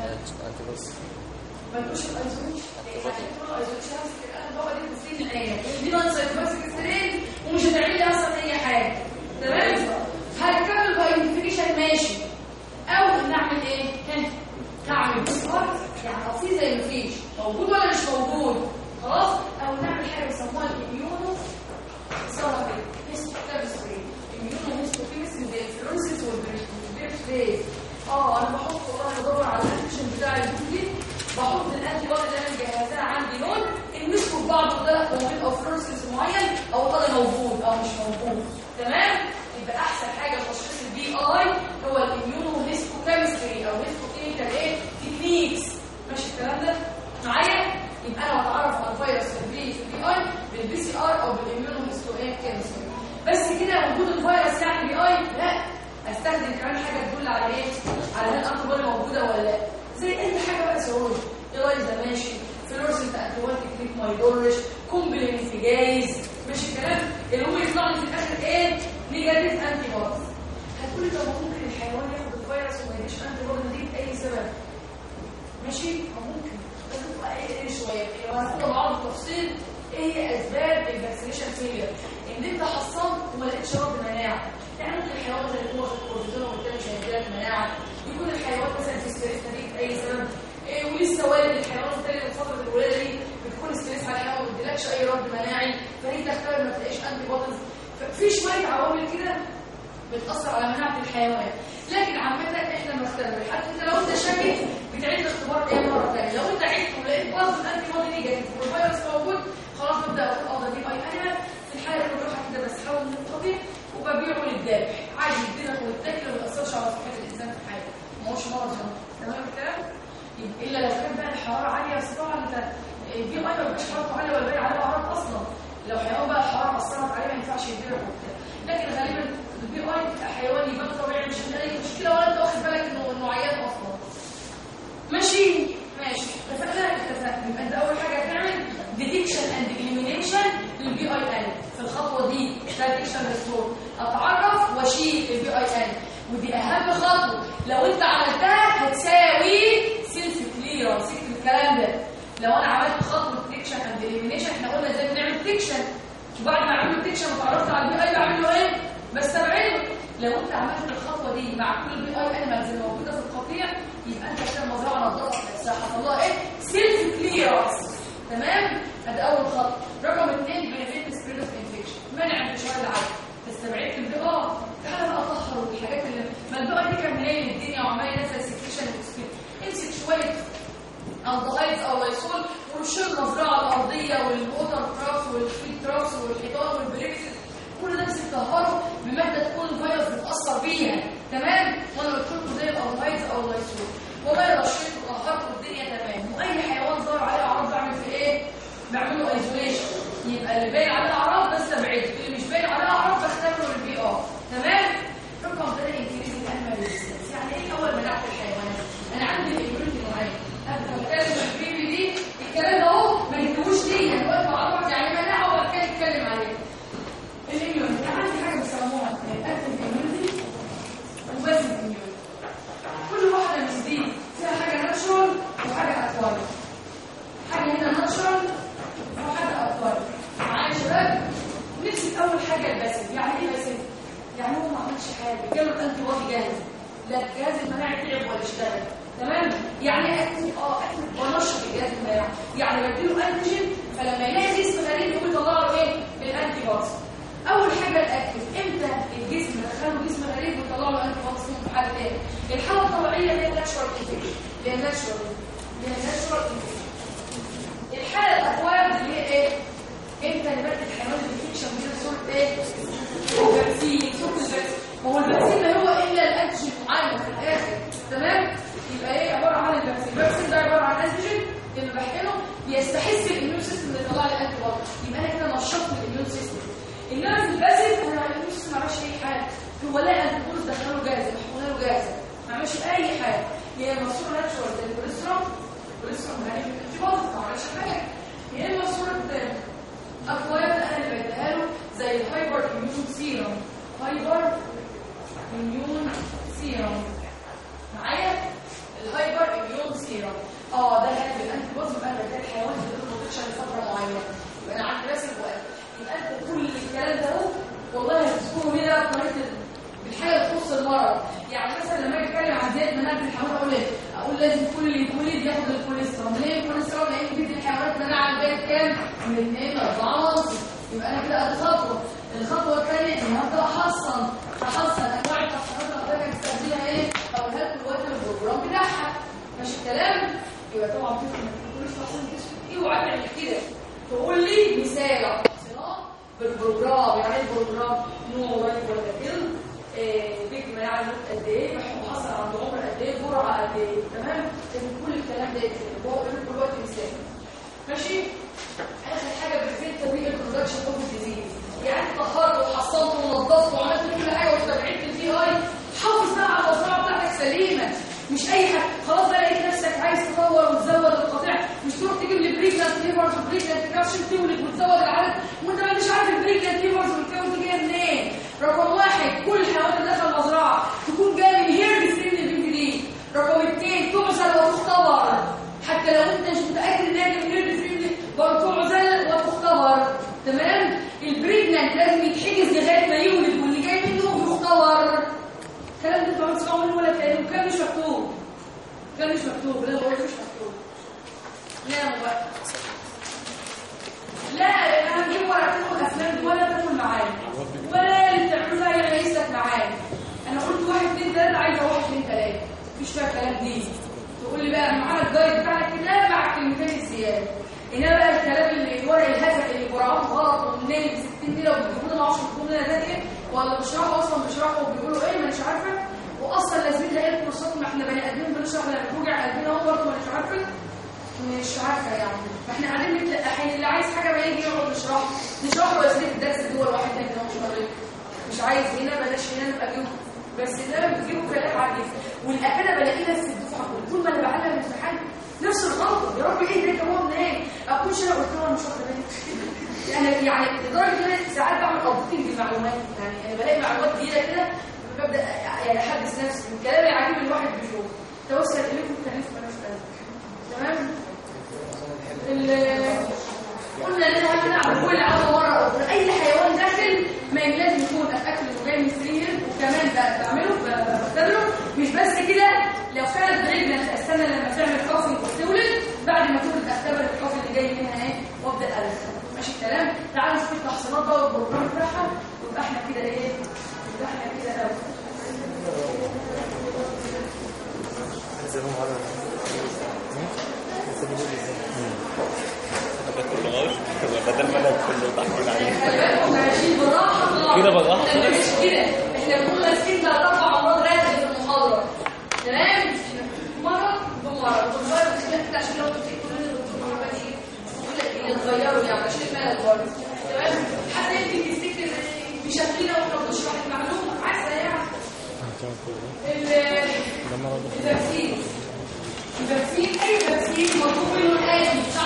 ما تقولش الايزوليشن اذا كنت الايزوليشن همسك القلم بقى دي تسليم العين دي ناقصه ماسك السرير ومش هتعمل لي أصلا أي حاجة. تمام؟ هتكمل بايدنتيفيكيشن ماشي. أو نعمل إيه؟ ها نعمل بسكار يعني اصيل زي ما فيش. موجود ولا مش موجود؟ خلاص أو نعمل حاجة بيسموها ال immunotherapy histochemistry immunohistochemistry زي ال fluorescence وال peroxidase آه أنا بحط والله بدور على ال infection بتاع الجديد بحط ال antibody اللي أنا مجهزاها عندي لو مسكوا في بعض ده موجود أو fluorescence معين أو هذا موجود أو مش موجود. تمام؟ يبقى أحسن حاجة لتشخيص ال PI هو ال immunohistochemistry أو histochemical إيه؟ techniques ماشي الكلام ده؟ معايا؟ يبقى أنا بتعرف على الفيروس في ال PI بال PCR أو بال immunohistochemistry بس كده وجود الفيروس يعني PI لا. أستخدم كمان حاجة تدل على إيه؟ على هل ال antibody موجودة ولا لا. زي أي حاجة بقى serology ال ELISA ماشي. fluorescent antibody technique ما يضرش complement جايز. ماشي الكلام اللي هو يطلع لي في الآخر إيه؟ negative antibody هتقولي طب ممكن الحيوان ياخد الفيروس وما يديش antibody نتيجة أي سبب؟ ماشي؟ ممكن. إيه إيه شوية. وهناخد بعض التفصيل إيه هي أسباب ال vaccination failure إن انت حصنت وما لقيتش رد مناعه يعني ممكن الحيوان مثلا يكون واخد كورتيزون وبالتالي مش هيديلك مناعه يكون الحيوان مثلا في stress نتيجه اي سبب. إيه ولسه والد الحيوان وبالتالي فتره الولاده دي؟ بتكون stress على الحيوان وما بيديلكش أي رد مناعي. فهي تختبر ما تلاقيش antibodies ففي شوية عوامل كده بتأثر على مناعة الحيوان. لكن عامه إحنا بنختبر حتى انت لو أنت شاكك بتعيد الاختبار إيه مرة ثانية لو أنت عدت ولقيت برضه ال antibody negative والفيروس موجود. خلاص ببدا أقول آه ده PI أنا. في الحالة اللي كده بسحبه من الطبيب وببيعه للذابح عادي يدينا ويتاكل وما ياثرش على صحة الإنسان في حاجة. ما هوش مرض هنا تمام الكلام؟ إلا لو كان بقى الحرارة عالية بس طبعا أنت دي ما بيبقاش حرارته عالية ولا باين عليه أعراض أصلا. لو حيوان بقى الحرارة اثرت عليه ما ينفعش يديلك وبتاع لكن غالبا ال PI بتبقى حيوان يبان طبيعي مش اي مشكله ولا انت واخد بالك انه انه عيان أصلا ماشي ماشي. اتفقنا اتفقنا يبقى انت أول حاجة هتعمل detection and elimination لل PI animal في الخطوة دي detection ريستور أتعرف وأشيل ال PI animal ودي أهم خطوة. لو أنت عملتها هتساوي self clearance اكتب الكلام ده. لو أنا عملت خطوة detection and elimination إحنا قلنا إزاي بنعمل ديتكشن وبعد ما اعمل detection وتعرفت على ال PI بعمل له إيه؟ بستبعده. لو أنت عملت الخطوة دي مع كل ال PI animals اللي موجودة في القطيع يبقى أنت كده المزرعه نظفت نفسها حصل لها إيه؟ self clearance تمام؟ ادي أول خطوه رقم اثنين prevent spread of infection منع انتشار العدوى استبعدت ال PI آه تعالى بقى اطهر الحاجات اللي ما البقى دي كان منين الدنيا وعمال ينزل سكريشن امسك شوية الضغايط أو ليسول ورش المزرعة الأرضية والووتر ترابس والفيد ترابس والحيطان والبريكسس كل ده امسك طهره بمادة تكون الفيروس بتاثر بيها. تمام؟ وأنا لكم زي الالغايز أو الليسول والله رشيت وطهرت والدنيا تمام. وأي حيوان ظهر عليه أعراض بعمل في إيه؟ بعمل له ايزوليشن يبقى اللي باين عليه أعراض بستبعده اللي مش باين عليه أعراض بختبره البي آر. تمام؟ رقم ثاني increase ال animal resistance يعني إيه اول مناعه الحيوانات أنا عندي ال immunity معين. ابدا اتكلم عن ال BVD الكلام ده أهو ما يجيبوش ليا دلوقتي بعرفك يعني مناعة وبعد كده اتكلم عليه. ال immunity عندي حاجة بيسموها active immunity و passive immunity كل واحدة من دي فيها حاجة natural وحاجة acquired حاجة هنا natural وحاجة acquired معايا يا شباب؟ نمسك أول حاجة ال passive يعني إيه passive يعني هو ما عملش حاجة. جاله ال antibody جاهز لا الجهاز المناعي تعب ولا اشتغل تمام؟ يعني active؟ آه active بنشط الجهاز المناعي. يعني بديله antigen فلما يلاقي جسم غريب يقوم يطلع له إيه؟ ال antibody أول حاجة ال active إمتى الجسم حاجة تاني؟ الحالة الطبيعية هي ال natural infection هي ال natural اللي هي ال natural infection الحالة ال acquired اللي هي إيه؟ إمتى ندي الحيوان ال infection دي صوره إيه؟ الفاكسين صوره الفاكسين ما هو ال vaccine ما هو إلا ال antigen معين في الآخر. تمام؟ يبقى إيه؟ عبارة عن ال vaccine ال vaccine ده عبارة عن antigen. اللي بحقنه بيستحث ال immune system اللي يطلع لي antibody يبقى أنا كده نشطت ال immune system. إنما ال passive أنا ال immune system ما عملش أي حاجة. هو ال antibody دخله جاهزه محقونه له جاهزه ما عملش أي حاجة. هي يا صوره natural زي ال colostrum. ال colostrum ما عملش antibody ما عملش حاجة. يا إما صورة acquired أنا اللي بديها له زي ال hyperimmune serum. hyperimmune serum. معايا؟ ال hyperimmune serum. آه ده هدف ال antibody بقى ده الحيوان اللي له protection لفتره معينة. يبقى أنا عندي بس الوقت. أنت كل الكلام ده والله هتذكره هنا بطريقه بالحاجة اللي تخص المرض؟ يعني مثلا لما أجي أتكلم عن زيادة مناعة الحيوان أقول إيه أقول لازم كل يتولد ياخد ال colostrum. ليه ال colostrum؟ لأن بيدي الحيوانات مناعة لغايه كام؟ من 2 ل 4 ونص. يبقى أنا كده ادي خطوة. الخطوة الثانية إن أبدأ أحصن. أحصن أنواع التحصينات اللي حضرتك هتستخدمها إيه؟ اقولها لكم دلوقتي ال program بتاعها. ماشي الكلام؟ يبقى طبعا في كل تحصين جسمك اوعى تعمل كده. تقول لي مثال. بال program يعني ال program نوع قريب ولا كده بيج مناعه لمده قد إيه محصل عند عمر قد إيه جرعه قد إيه. تمام؟ كل الكلام ده هو كل وقت مثال ماشي؟ اخر حاجة prevent تطبيق ال introduction of disease يعني طهرت وحصنت ونظفت وعملت كل حاجة واستبعدت ال PI حافظ بقى على المزرعه بتاعتك سليمة. مش أي حاجة خلاص بقى لقيت نفسك عايز تطور وتزود القطيع. مش تروح تجيب لي pregnant heifers و pregnant cows تولد وتزود العدد. وأنت ما انتش عارف ال pregnant heifers وال cows جاية منين؟ رقم واحد كل الحيوانات اللي داخله المزرعة تكون جاية من herd free من ال BVD رقم اثنين تعزل وتختبر حتى لو أنت مش متأكد إن هي من herd free برضه تعزل وتختبر تمام؟ ال pregnant لازم يتحجز لغاية ما يولد واللي جاي منه يختبر الكلام ده ما تسمعوا منه ولا تاني وكان مش مكتوب كان مش مكتوب لا بقول مش مكتوب ناموا بقى. لا أنا هجيب ولا تاخد افلام ولا تاكل معايا. ولا اللي بتعملوها هي رئيسك معايا. أنا قلت واحد اثنين ثلاثة عايزه واحد اثنين ثلاثة مفيش فيها كلام دي. تقول لي بقى معانا الدايت بتاعك كده مع كلمتين الزيادة. إنما بقى الكلام اللي الورق الهزق اللي جرعات غلط ومنين؟ 60 ليره وبيجيبوا لنا 10 لنا ده إيه ولا بيشرحوا أصلا بيشرحوا وبيقولوا إيه مش عارفة. واصلا لازمتها إيه الكورسات ما إحنا بني آدمين بنشرح لما بنوجع قلبنا اهو برضه مش عارفة. مش عارفة يعني. ما إحنا قاعدين متلقحين اللي عايز حاجة ما يجي يقعد يشرح نشرح له اسئله الدرس جوه الواحد ده كده مش مريض مش عايز هنا بلاش هنا نبقى جوه بس ده بتجيبوا كلام عجيب والأمانة بلاقي نفس الدفعة طول ما أنا بعلم الامتحان نفس الغلطة. يا رب إيه ده؟ كمان منين اكونش أنا قلت له مش واخدة بالي. أنا يعني لدرجة إن أنا ساعات بعمل ابديتنج للمعلومات يعني أنا بلاقي معلومات جديده كده ببدأ يعني أحدث نفسي. من الكلام العجيب اللي الواحد بيشوفه توسل اليكم كنيسه مالهاش تمام؟ قلنا إن أنا هنعمل كل عاده مره أخرى اي حيوان داخل ما لازم يكون الاكل اللي جاي من فريهر وكمان بعمله بختبره مش بس كده لو كانت بريجننت استنى لما تعمل كافي وتولد بعد ما تولد اختبر الكافي اللي جاي منها إيه وابدا الف ماشي الكلام تعالوا نشوف التحصيلات بقى والبروجرام بتاعها إحنا كده إيه؟ إحنا كده غلط بدل ما أنا كله ضحك عليه بالراحه كده بالراحة إحنا مش كده. إحنا بنقول ماسكين ثلاث أربع امراض رازق في المحاضرة. تمام؟ مرض بمرض بمرض بخلاف كده؟ عشان لو تفتكروا ان الدكتور محمد إيه يتغيروا يعني عشان الملل برضه. تمام؟ بشكلنا وإحنا بنشرح المعلومه عسى يعني ال- الفاكسين. الفاكسين أي فاكسين مطلوب منه الاتي مش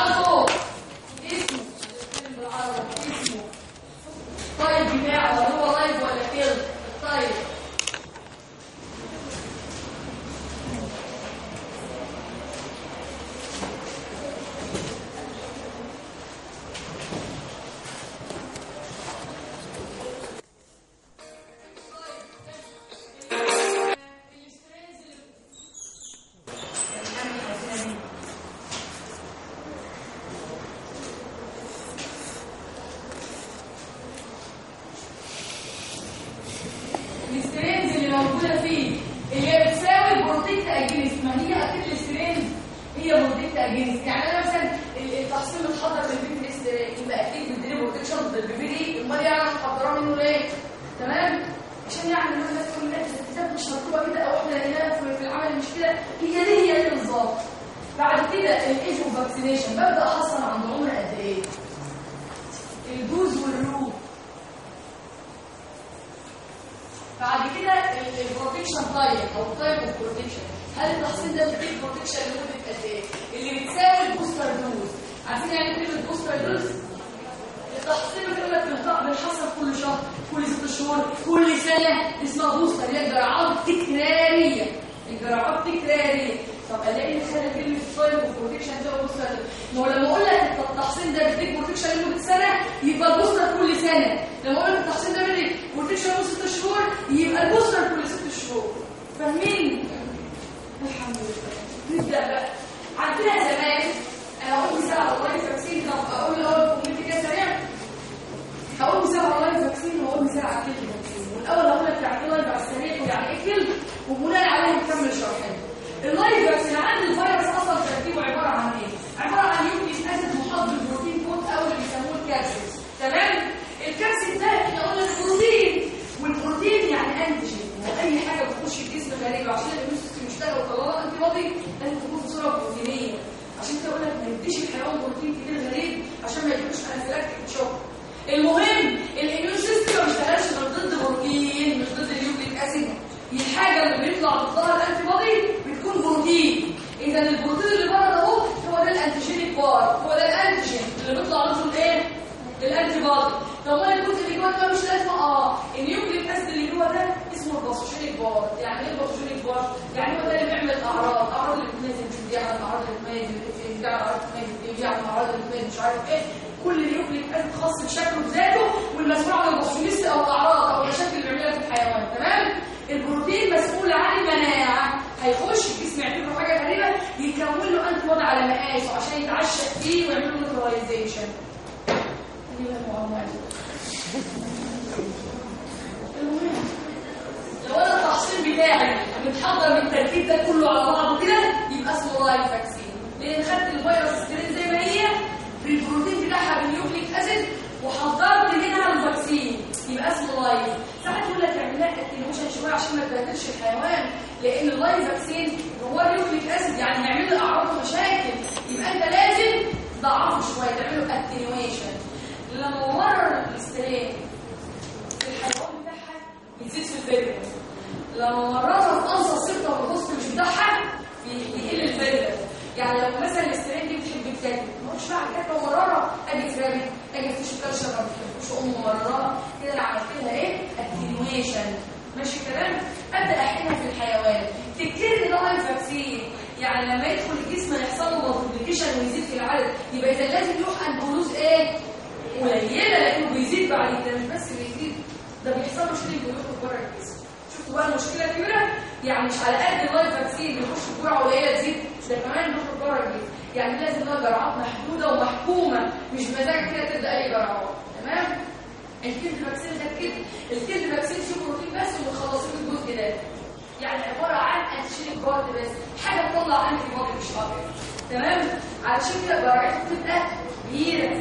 كبيرة.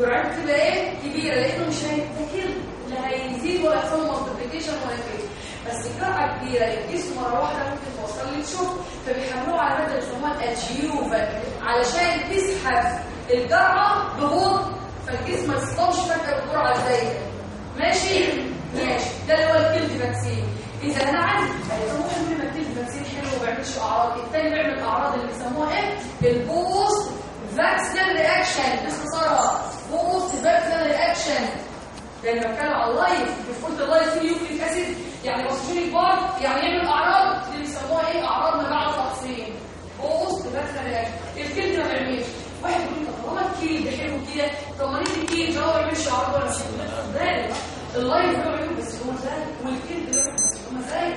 جرعات بتبقى إيه؟ كبيرة. لأنه مش هيتاكل لا هيزيد ولا يحصل multiplication ولا كده بس الجرعه كبيرة. الجسم مرة واحدة ممكن توصل لل shock فبيحملوها على مادة الحموض الجيوفا علشان تسحب الجرعه ببطء فالجسم ما يصطدمش فجأة الجرعة إزاي ماشي؟ ماشي. ده اللي هو ال killed vaccine. إذا أنا عندي هو حلو ما ال killed vaccine حلو ما بيعملش أعراض. الثاني بيعمل أعراض اللي بيسموها إيه؟ البوست فاكسنال رياكشن باختصارها موست فاكسنال رياكشن لما بتكلم على اللايف ديفولت اللايف فيه يوكليك اسيد يعني اكسجين كبار يعني يعمل أعراض. اللي بيسموها إيه؟ أعراض ما بعد تقسيم موست فاكسنال رياكشن الكلب ما بيعملش. واحد بيقول لك طب الكيل ده حلو كده. طب ما نيجي كيل؟ ده هو ما بيعملش أعراض ولا شيء. اللايف ده بيعمل بس هو إزاي والكيل ده بيعمل بس هو إزاي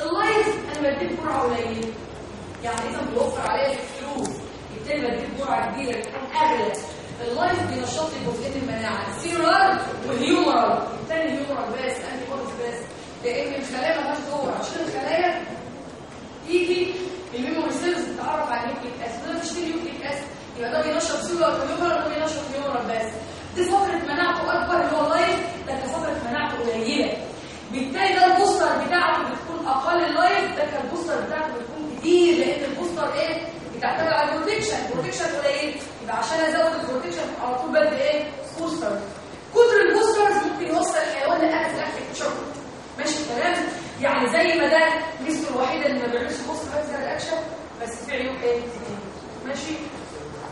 ال live أنا بديك جرعه قليله يعني إذا بيوفر عليا الفلوس. بالتالي دي جرعه كبيره تكون اغلى ال live بينشط لي جزئين المناعه cellular وال humoral الثاني humoral بس antibody بس؟ لأن الخلايا مالهاش دور. عشان الخلايا تيجي ال memory cells تتعرف على ال nucleic acid لما تشتري ال nucleic acid يبقى ده بينشط cellular وال humoral وده بينشط humoral بس. دي فترة مناعته أكبر اللي هو ال live لكن فترة مناعته قليلة. بالتالي ده ال booster بتاعته بتكون أقل ال live ده ال booster بتاعته بتكون كتير لأن ال booster إيه؟ بتعتمد على ال protection ال protection قليل يبقى عشان أزود ال protection على طول بدي إيه؟ booster كتر ال boosters ممكن يوصل الحيوان ل anaphylactic shock ماشي الكلام يعني زي ما ده ميزته الوحيدة اللي ما بيعملش post vaccinal reaction بس في عيوب إيه؟ كتير ماشي؟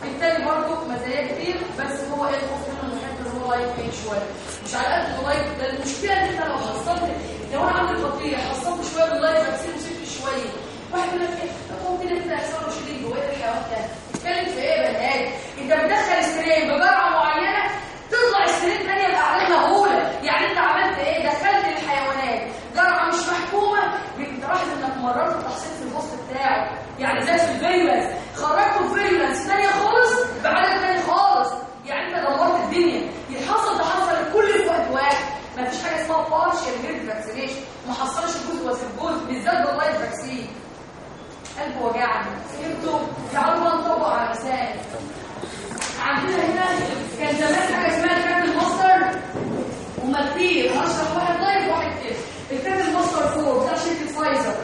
بالتالي برضه مزايا كتير بس هو إيه؟ الخوف منه انه يحب إن هو live إيه شوية. مش على قد اللايف ده المشكلة إن أنت لو حصلت لو أنا عندي خطيه حصلت شوية باللايف فاكسين وسبت شوية. واحد يقول لك إيه ممكن انت يحصل له شيء جوه الحيوان ده تتكلم في إيه يا بني انت بتدخل سترين بجرعه معينه تطلع سترين ثانية باعداد مهوله يعني انت عملت إيه دخلت الحيوانات جرعه مش محكومه انت لاحظ انك مررت التحصيل في البوست بتاعه يعني زي في الفيرولنس خرجته فيرولنس ثانية خالص بعدد ثاني خالص يعني انت دمرت الدنيا. اللي حصل ده حصل الكل في واحد ما فيش حاجة اسمها partial herd vaccination ما حصلش جزء وسيب جزء بالذات بال live vaccine قلب وجعني فهمتوا تعالوا نطبق على مثال عندنا هنا كان زمان حاجة اسمها Cattle Master. هما كتير. أشرح واحد live وواحد كده. ال Cattle Master 4 بتاع شركة فايزر.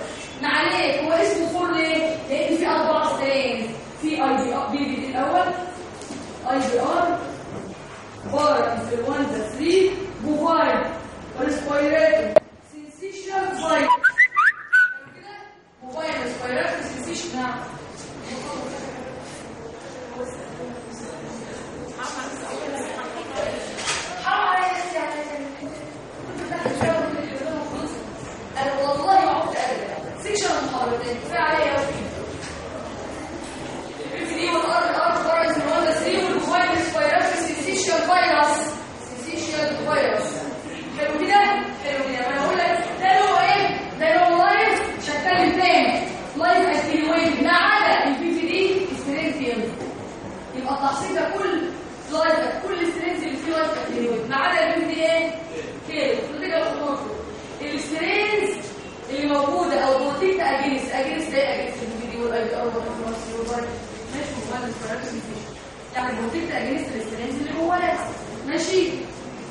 معليه هو اسمه 4 ليه؟ لأن في أربع سترين في آي بي آر بي دي الأول آي بي آر بار انفلونزا 3 بوفايد ريسبيراتور سنسيشن فايت موبايل ريسبيراتور سنسيشن نعم حرام عليا نفسي على أنا والله ما عرفت ابدا سيكشن المحاضرتين كفايه عليا وفي البي والار الار فايروس المواد 3 والموبايل ريسبيراتور سنسيشن فيروس سنسيشن فيروس حلو كده حلو كده أنا أقول لك ده له إيه ده له لايف شكل تاني لايف اتنوين ما عدا البي في دي سترينثيوم يبقى التحصيل ده كل لايف كل سترينث اللي فيه لايف اتنوين ما عدا البي في دي إيه كده نتيجه الخطوات السترينث اللي موجوده أو بروتيكت اجينست اجينست ده اجينست البي في دي والاي بي ار والفرنسي ماشي موبايل يعني بروتيكت اجينست السترينث اللي جواها. ماشي؟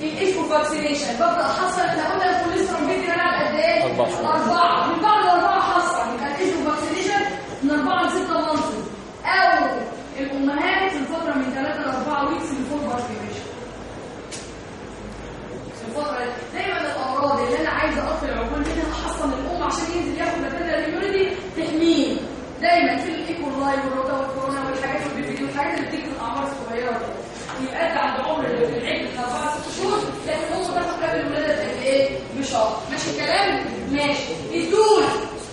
الايكو فاكسينيشن ببدأ احصل إحنا قلنا الكوليسترول بيدي أنا قد إيه؟ أربعة من بعد الاربعه حصل يبقى الايكو فاكسينيشن من اربعه لسته منصب أو الامهات في الفترة من ثلاثة لاربعه ويكس لفور فاكسينيشن الفترة دي. دايما الامراض اللي أنا عايزه اقفل العجول منها احصن الام عشان ينزل ياخد ماده ال immunity تحميه دايما في ال E. coli وال rota والكورونا والحاجات اللي بتيجي والحاجات اللي بتيجي في الاعمار الصغيره دي يبقى انت عند عمر العجل من أربع ست شهور لكن ممكن تاخد قبل الولاده قد إيه؟ بشهر ماشي الكلام؟ ماشي الدول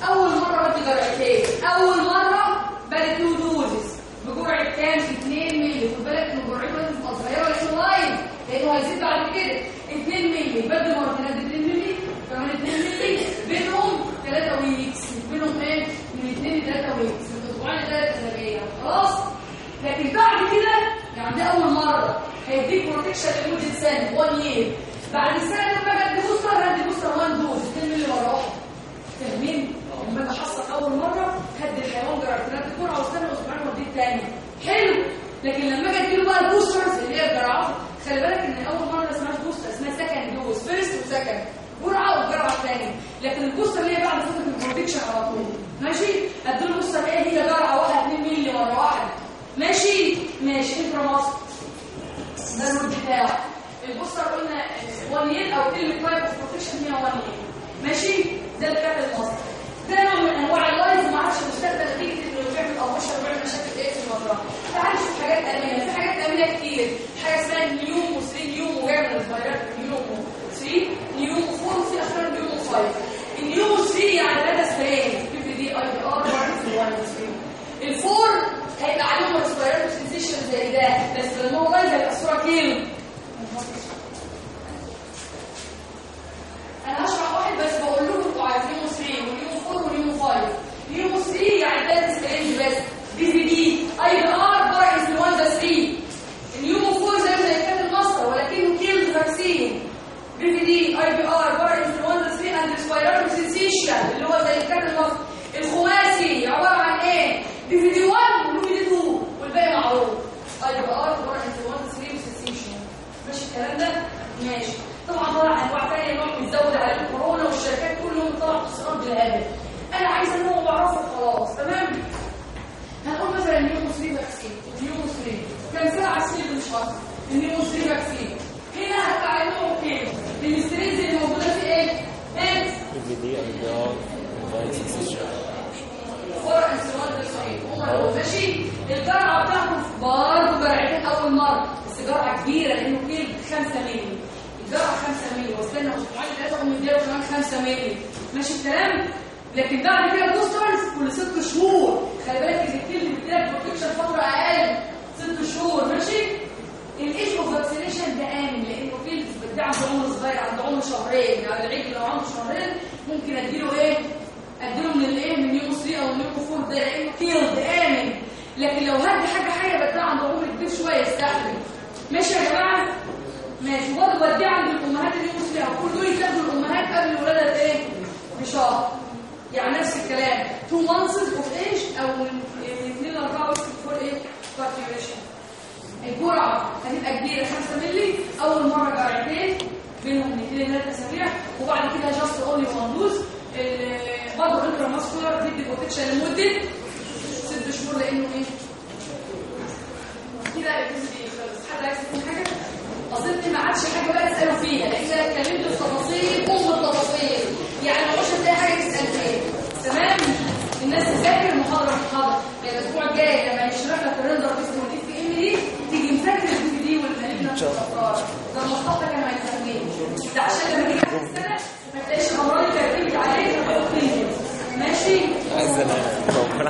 اول مره بدي جرعتين اول مره بدي two doses بجرعه كام؟ 2 مللي خد بالك ان جرعته لازم تبقى صغيره لأنه live لأنه هيزيد بعد كده 2 مللي بدي مرتين قد 2 مللي كمان 2 مللي بينهم 3 weeks بينهم إيه؟ من 2 ل 3 weeks من أسبوعين لثلاث اسابيع خلاص؟ لكن بعد كده يعني ده اول مره هيديك protection لمده سنه 1 year بعد السنة لما بدي booster هدي booster 1 dose 2 مللي مره واحدة فاهمين؟ لما احصل أول مرة هدي الحيوان جرعتين جرعه واستنى أسبوعين وأديه الثاني. حلو. لكن لما أجي أديله بقى ال boosters اللي هي الجرعات خلي بالك إن أول مرة ما اسمهاش بوستر اسمها سكند دوز فيرست وسكند جرعة والجرعه الثانية لكن ال booster اللي هي بعد فترة ال protection على طول. ماشي؟ أديله booster إيه هي جرعة واحدة 2 مللي مره واحدة ماشي؟ ماشي. intramuscular ده ال rule بتاعه ال booster قلنا 1 year أو كلمة type of protection هي 1 year ماشي؟ ده ال Cattle Master ده نوع من أنواع ال live ما عادش مستخدم نتيجه إنه بيعمل ابوشن وبيعمل مشاكل إيه في المزرعه تعالوا نشوف حاجات امنه في حاجات امنه كتير حاجة اسمها Pneumo 3 Pneumo جاية من الفيروس Pneumo 3 Pneumo 4 وفي اخرها Pneumo 5 ال Pneumo 3 يعني ثلاثة سبرين بي بي دي اي بي ار في 1 ال four هيبقى عليهم respiratory syncytial زي ده بس لما هو live هيبقى الصورة killed أنا هشرح واحد بس بقول لكم أنتوا عايزين Pneumo 3 ونيمو 4 ونيمو 5 Pneumo 3 يعني ثلاث strains بس بي في دي اي بي ار بار انفلونزا 3 النيمو 4 زي زي Cattle Master ولكنه killed vaccine BVD IBR parainfluenza 3 and respiratory syncytial اللي هو زي Cattle Master الخماسي عباره عن إيه؟ BVD 1 و BVD 2 والباقي معروف في دي ام بي ار موبايل سيستم ورق انسولين ده صحيح هو ماشي الجرعه بتاعته برضه جرعتين اول مره بس جرعه كبيره لأنه كيل 5 مللي الجرعه 5 مللي واستنى أسبوعين ثلاثة اقوم مديله كمان 5 مللي ماشي الكلام لكن بعد كده بوسترز كل ست شهور. خلي بالك ان الكيل بتديلك بروتكشن فترة أقل ست شهور ماشي؟ الايج اوف فاكسينيشن ده آمن لأنه كيل ده عنده عمر صغير عنده عمر شهرين. يعني العجل لو عنده شهرين ممكن أديله إيه؟ اديله من الايه من يوم 3 أو من يوم 4 ده لأنه killed آمن. لكن لو هدي حاجة حية بتلاقي عنده عمر كبير شوية يستحمل ماشي يا جماعة؟ ماشي. وبرضه بديه عند الأمهات اللي يوم 3 كل دول يسافروا الأمهات قبل الولاده بايه بشهر يعني نفس الكلام. 2 months of age أو من 2 ل 4 weeks before إيه parturition الجرعه هتبقى كبيرة. 5 مللي. أول مرة جرعتين بينهم 2 ل 3 أسابيع. وبعد كده just only one dose برضه intramuscular بيدي protection لمدة 6 شهور لأنه إيه؟ كده الجزء حد عايز يقول حاجة؟ اظن ما عادش حاجة بقى تسالوا فيها. لأن أنا اتكلمت في تفاصيل. يعني ما مش هتلاقي حاجة تسأل فيها. تمام؟ الناس تذاكر المحاضره في المحاضره يعني الأسبوع الجاي لما يشرح لك ال rinderpest وال FMD تيجي مذاكر الإف دي والمالين الافكار ده المصطفى كان هيسميه ده عشان لما تيجي السنة ما تلاقيش أمراض تعتمد عليه ماشي؟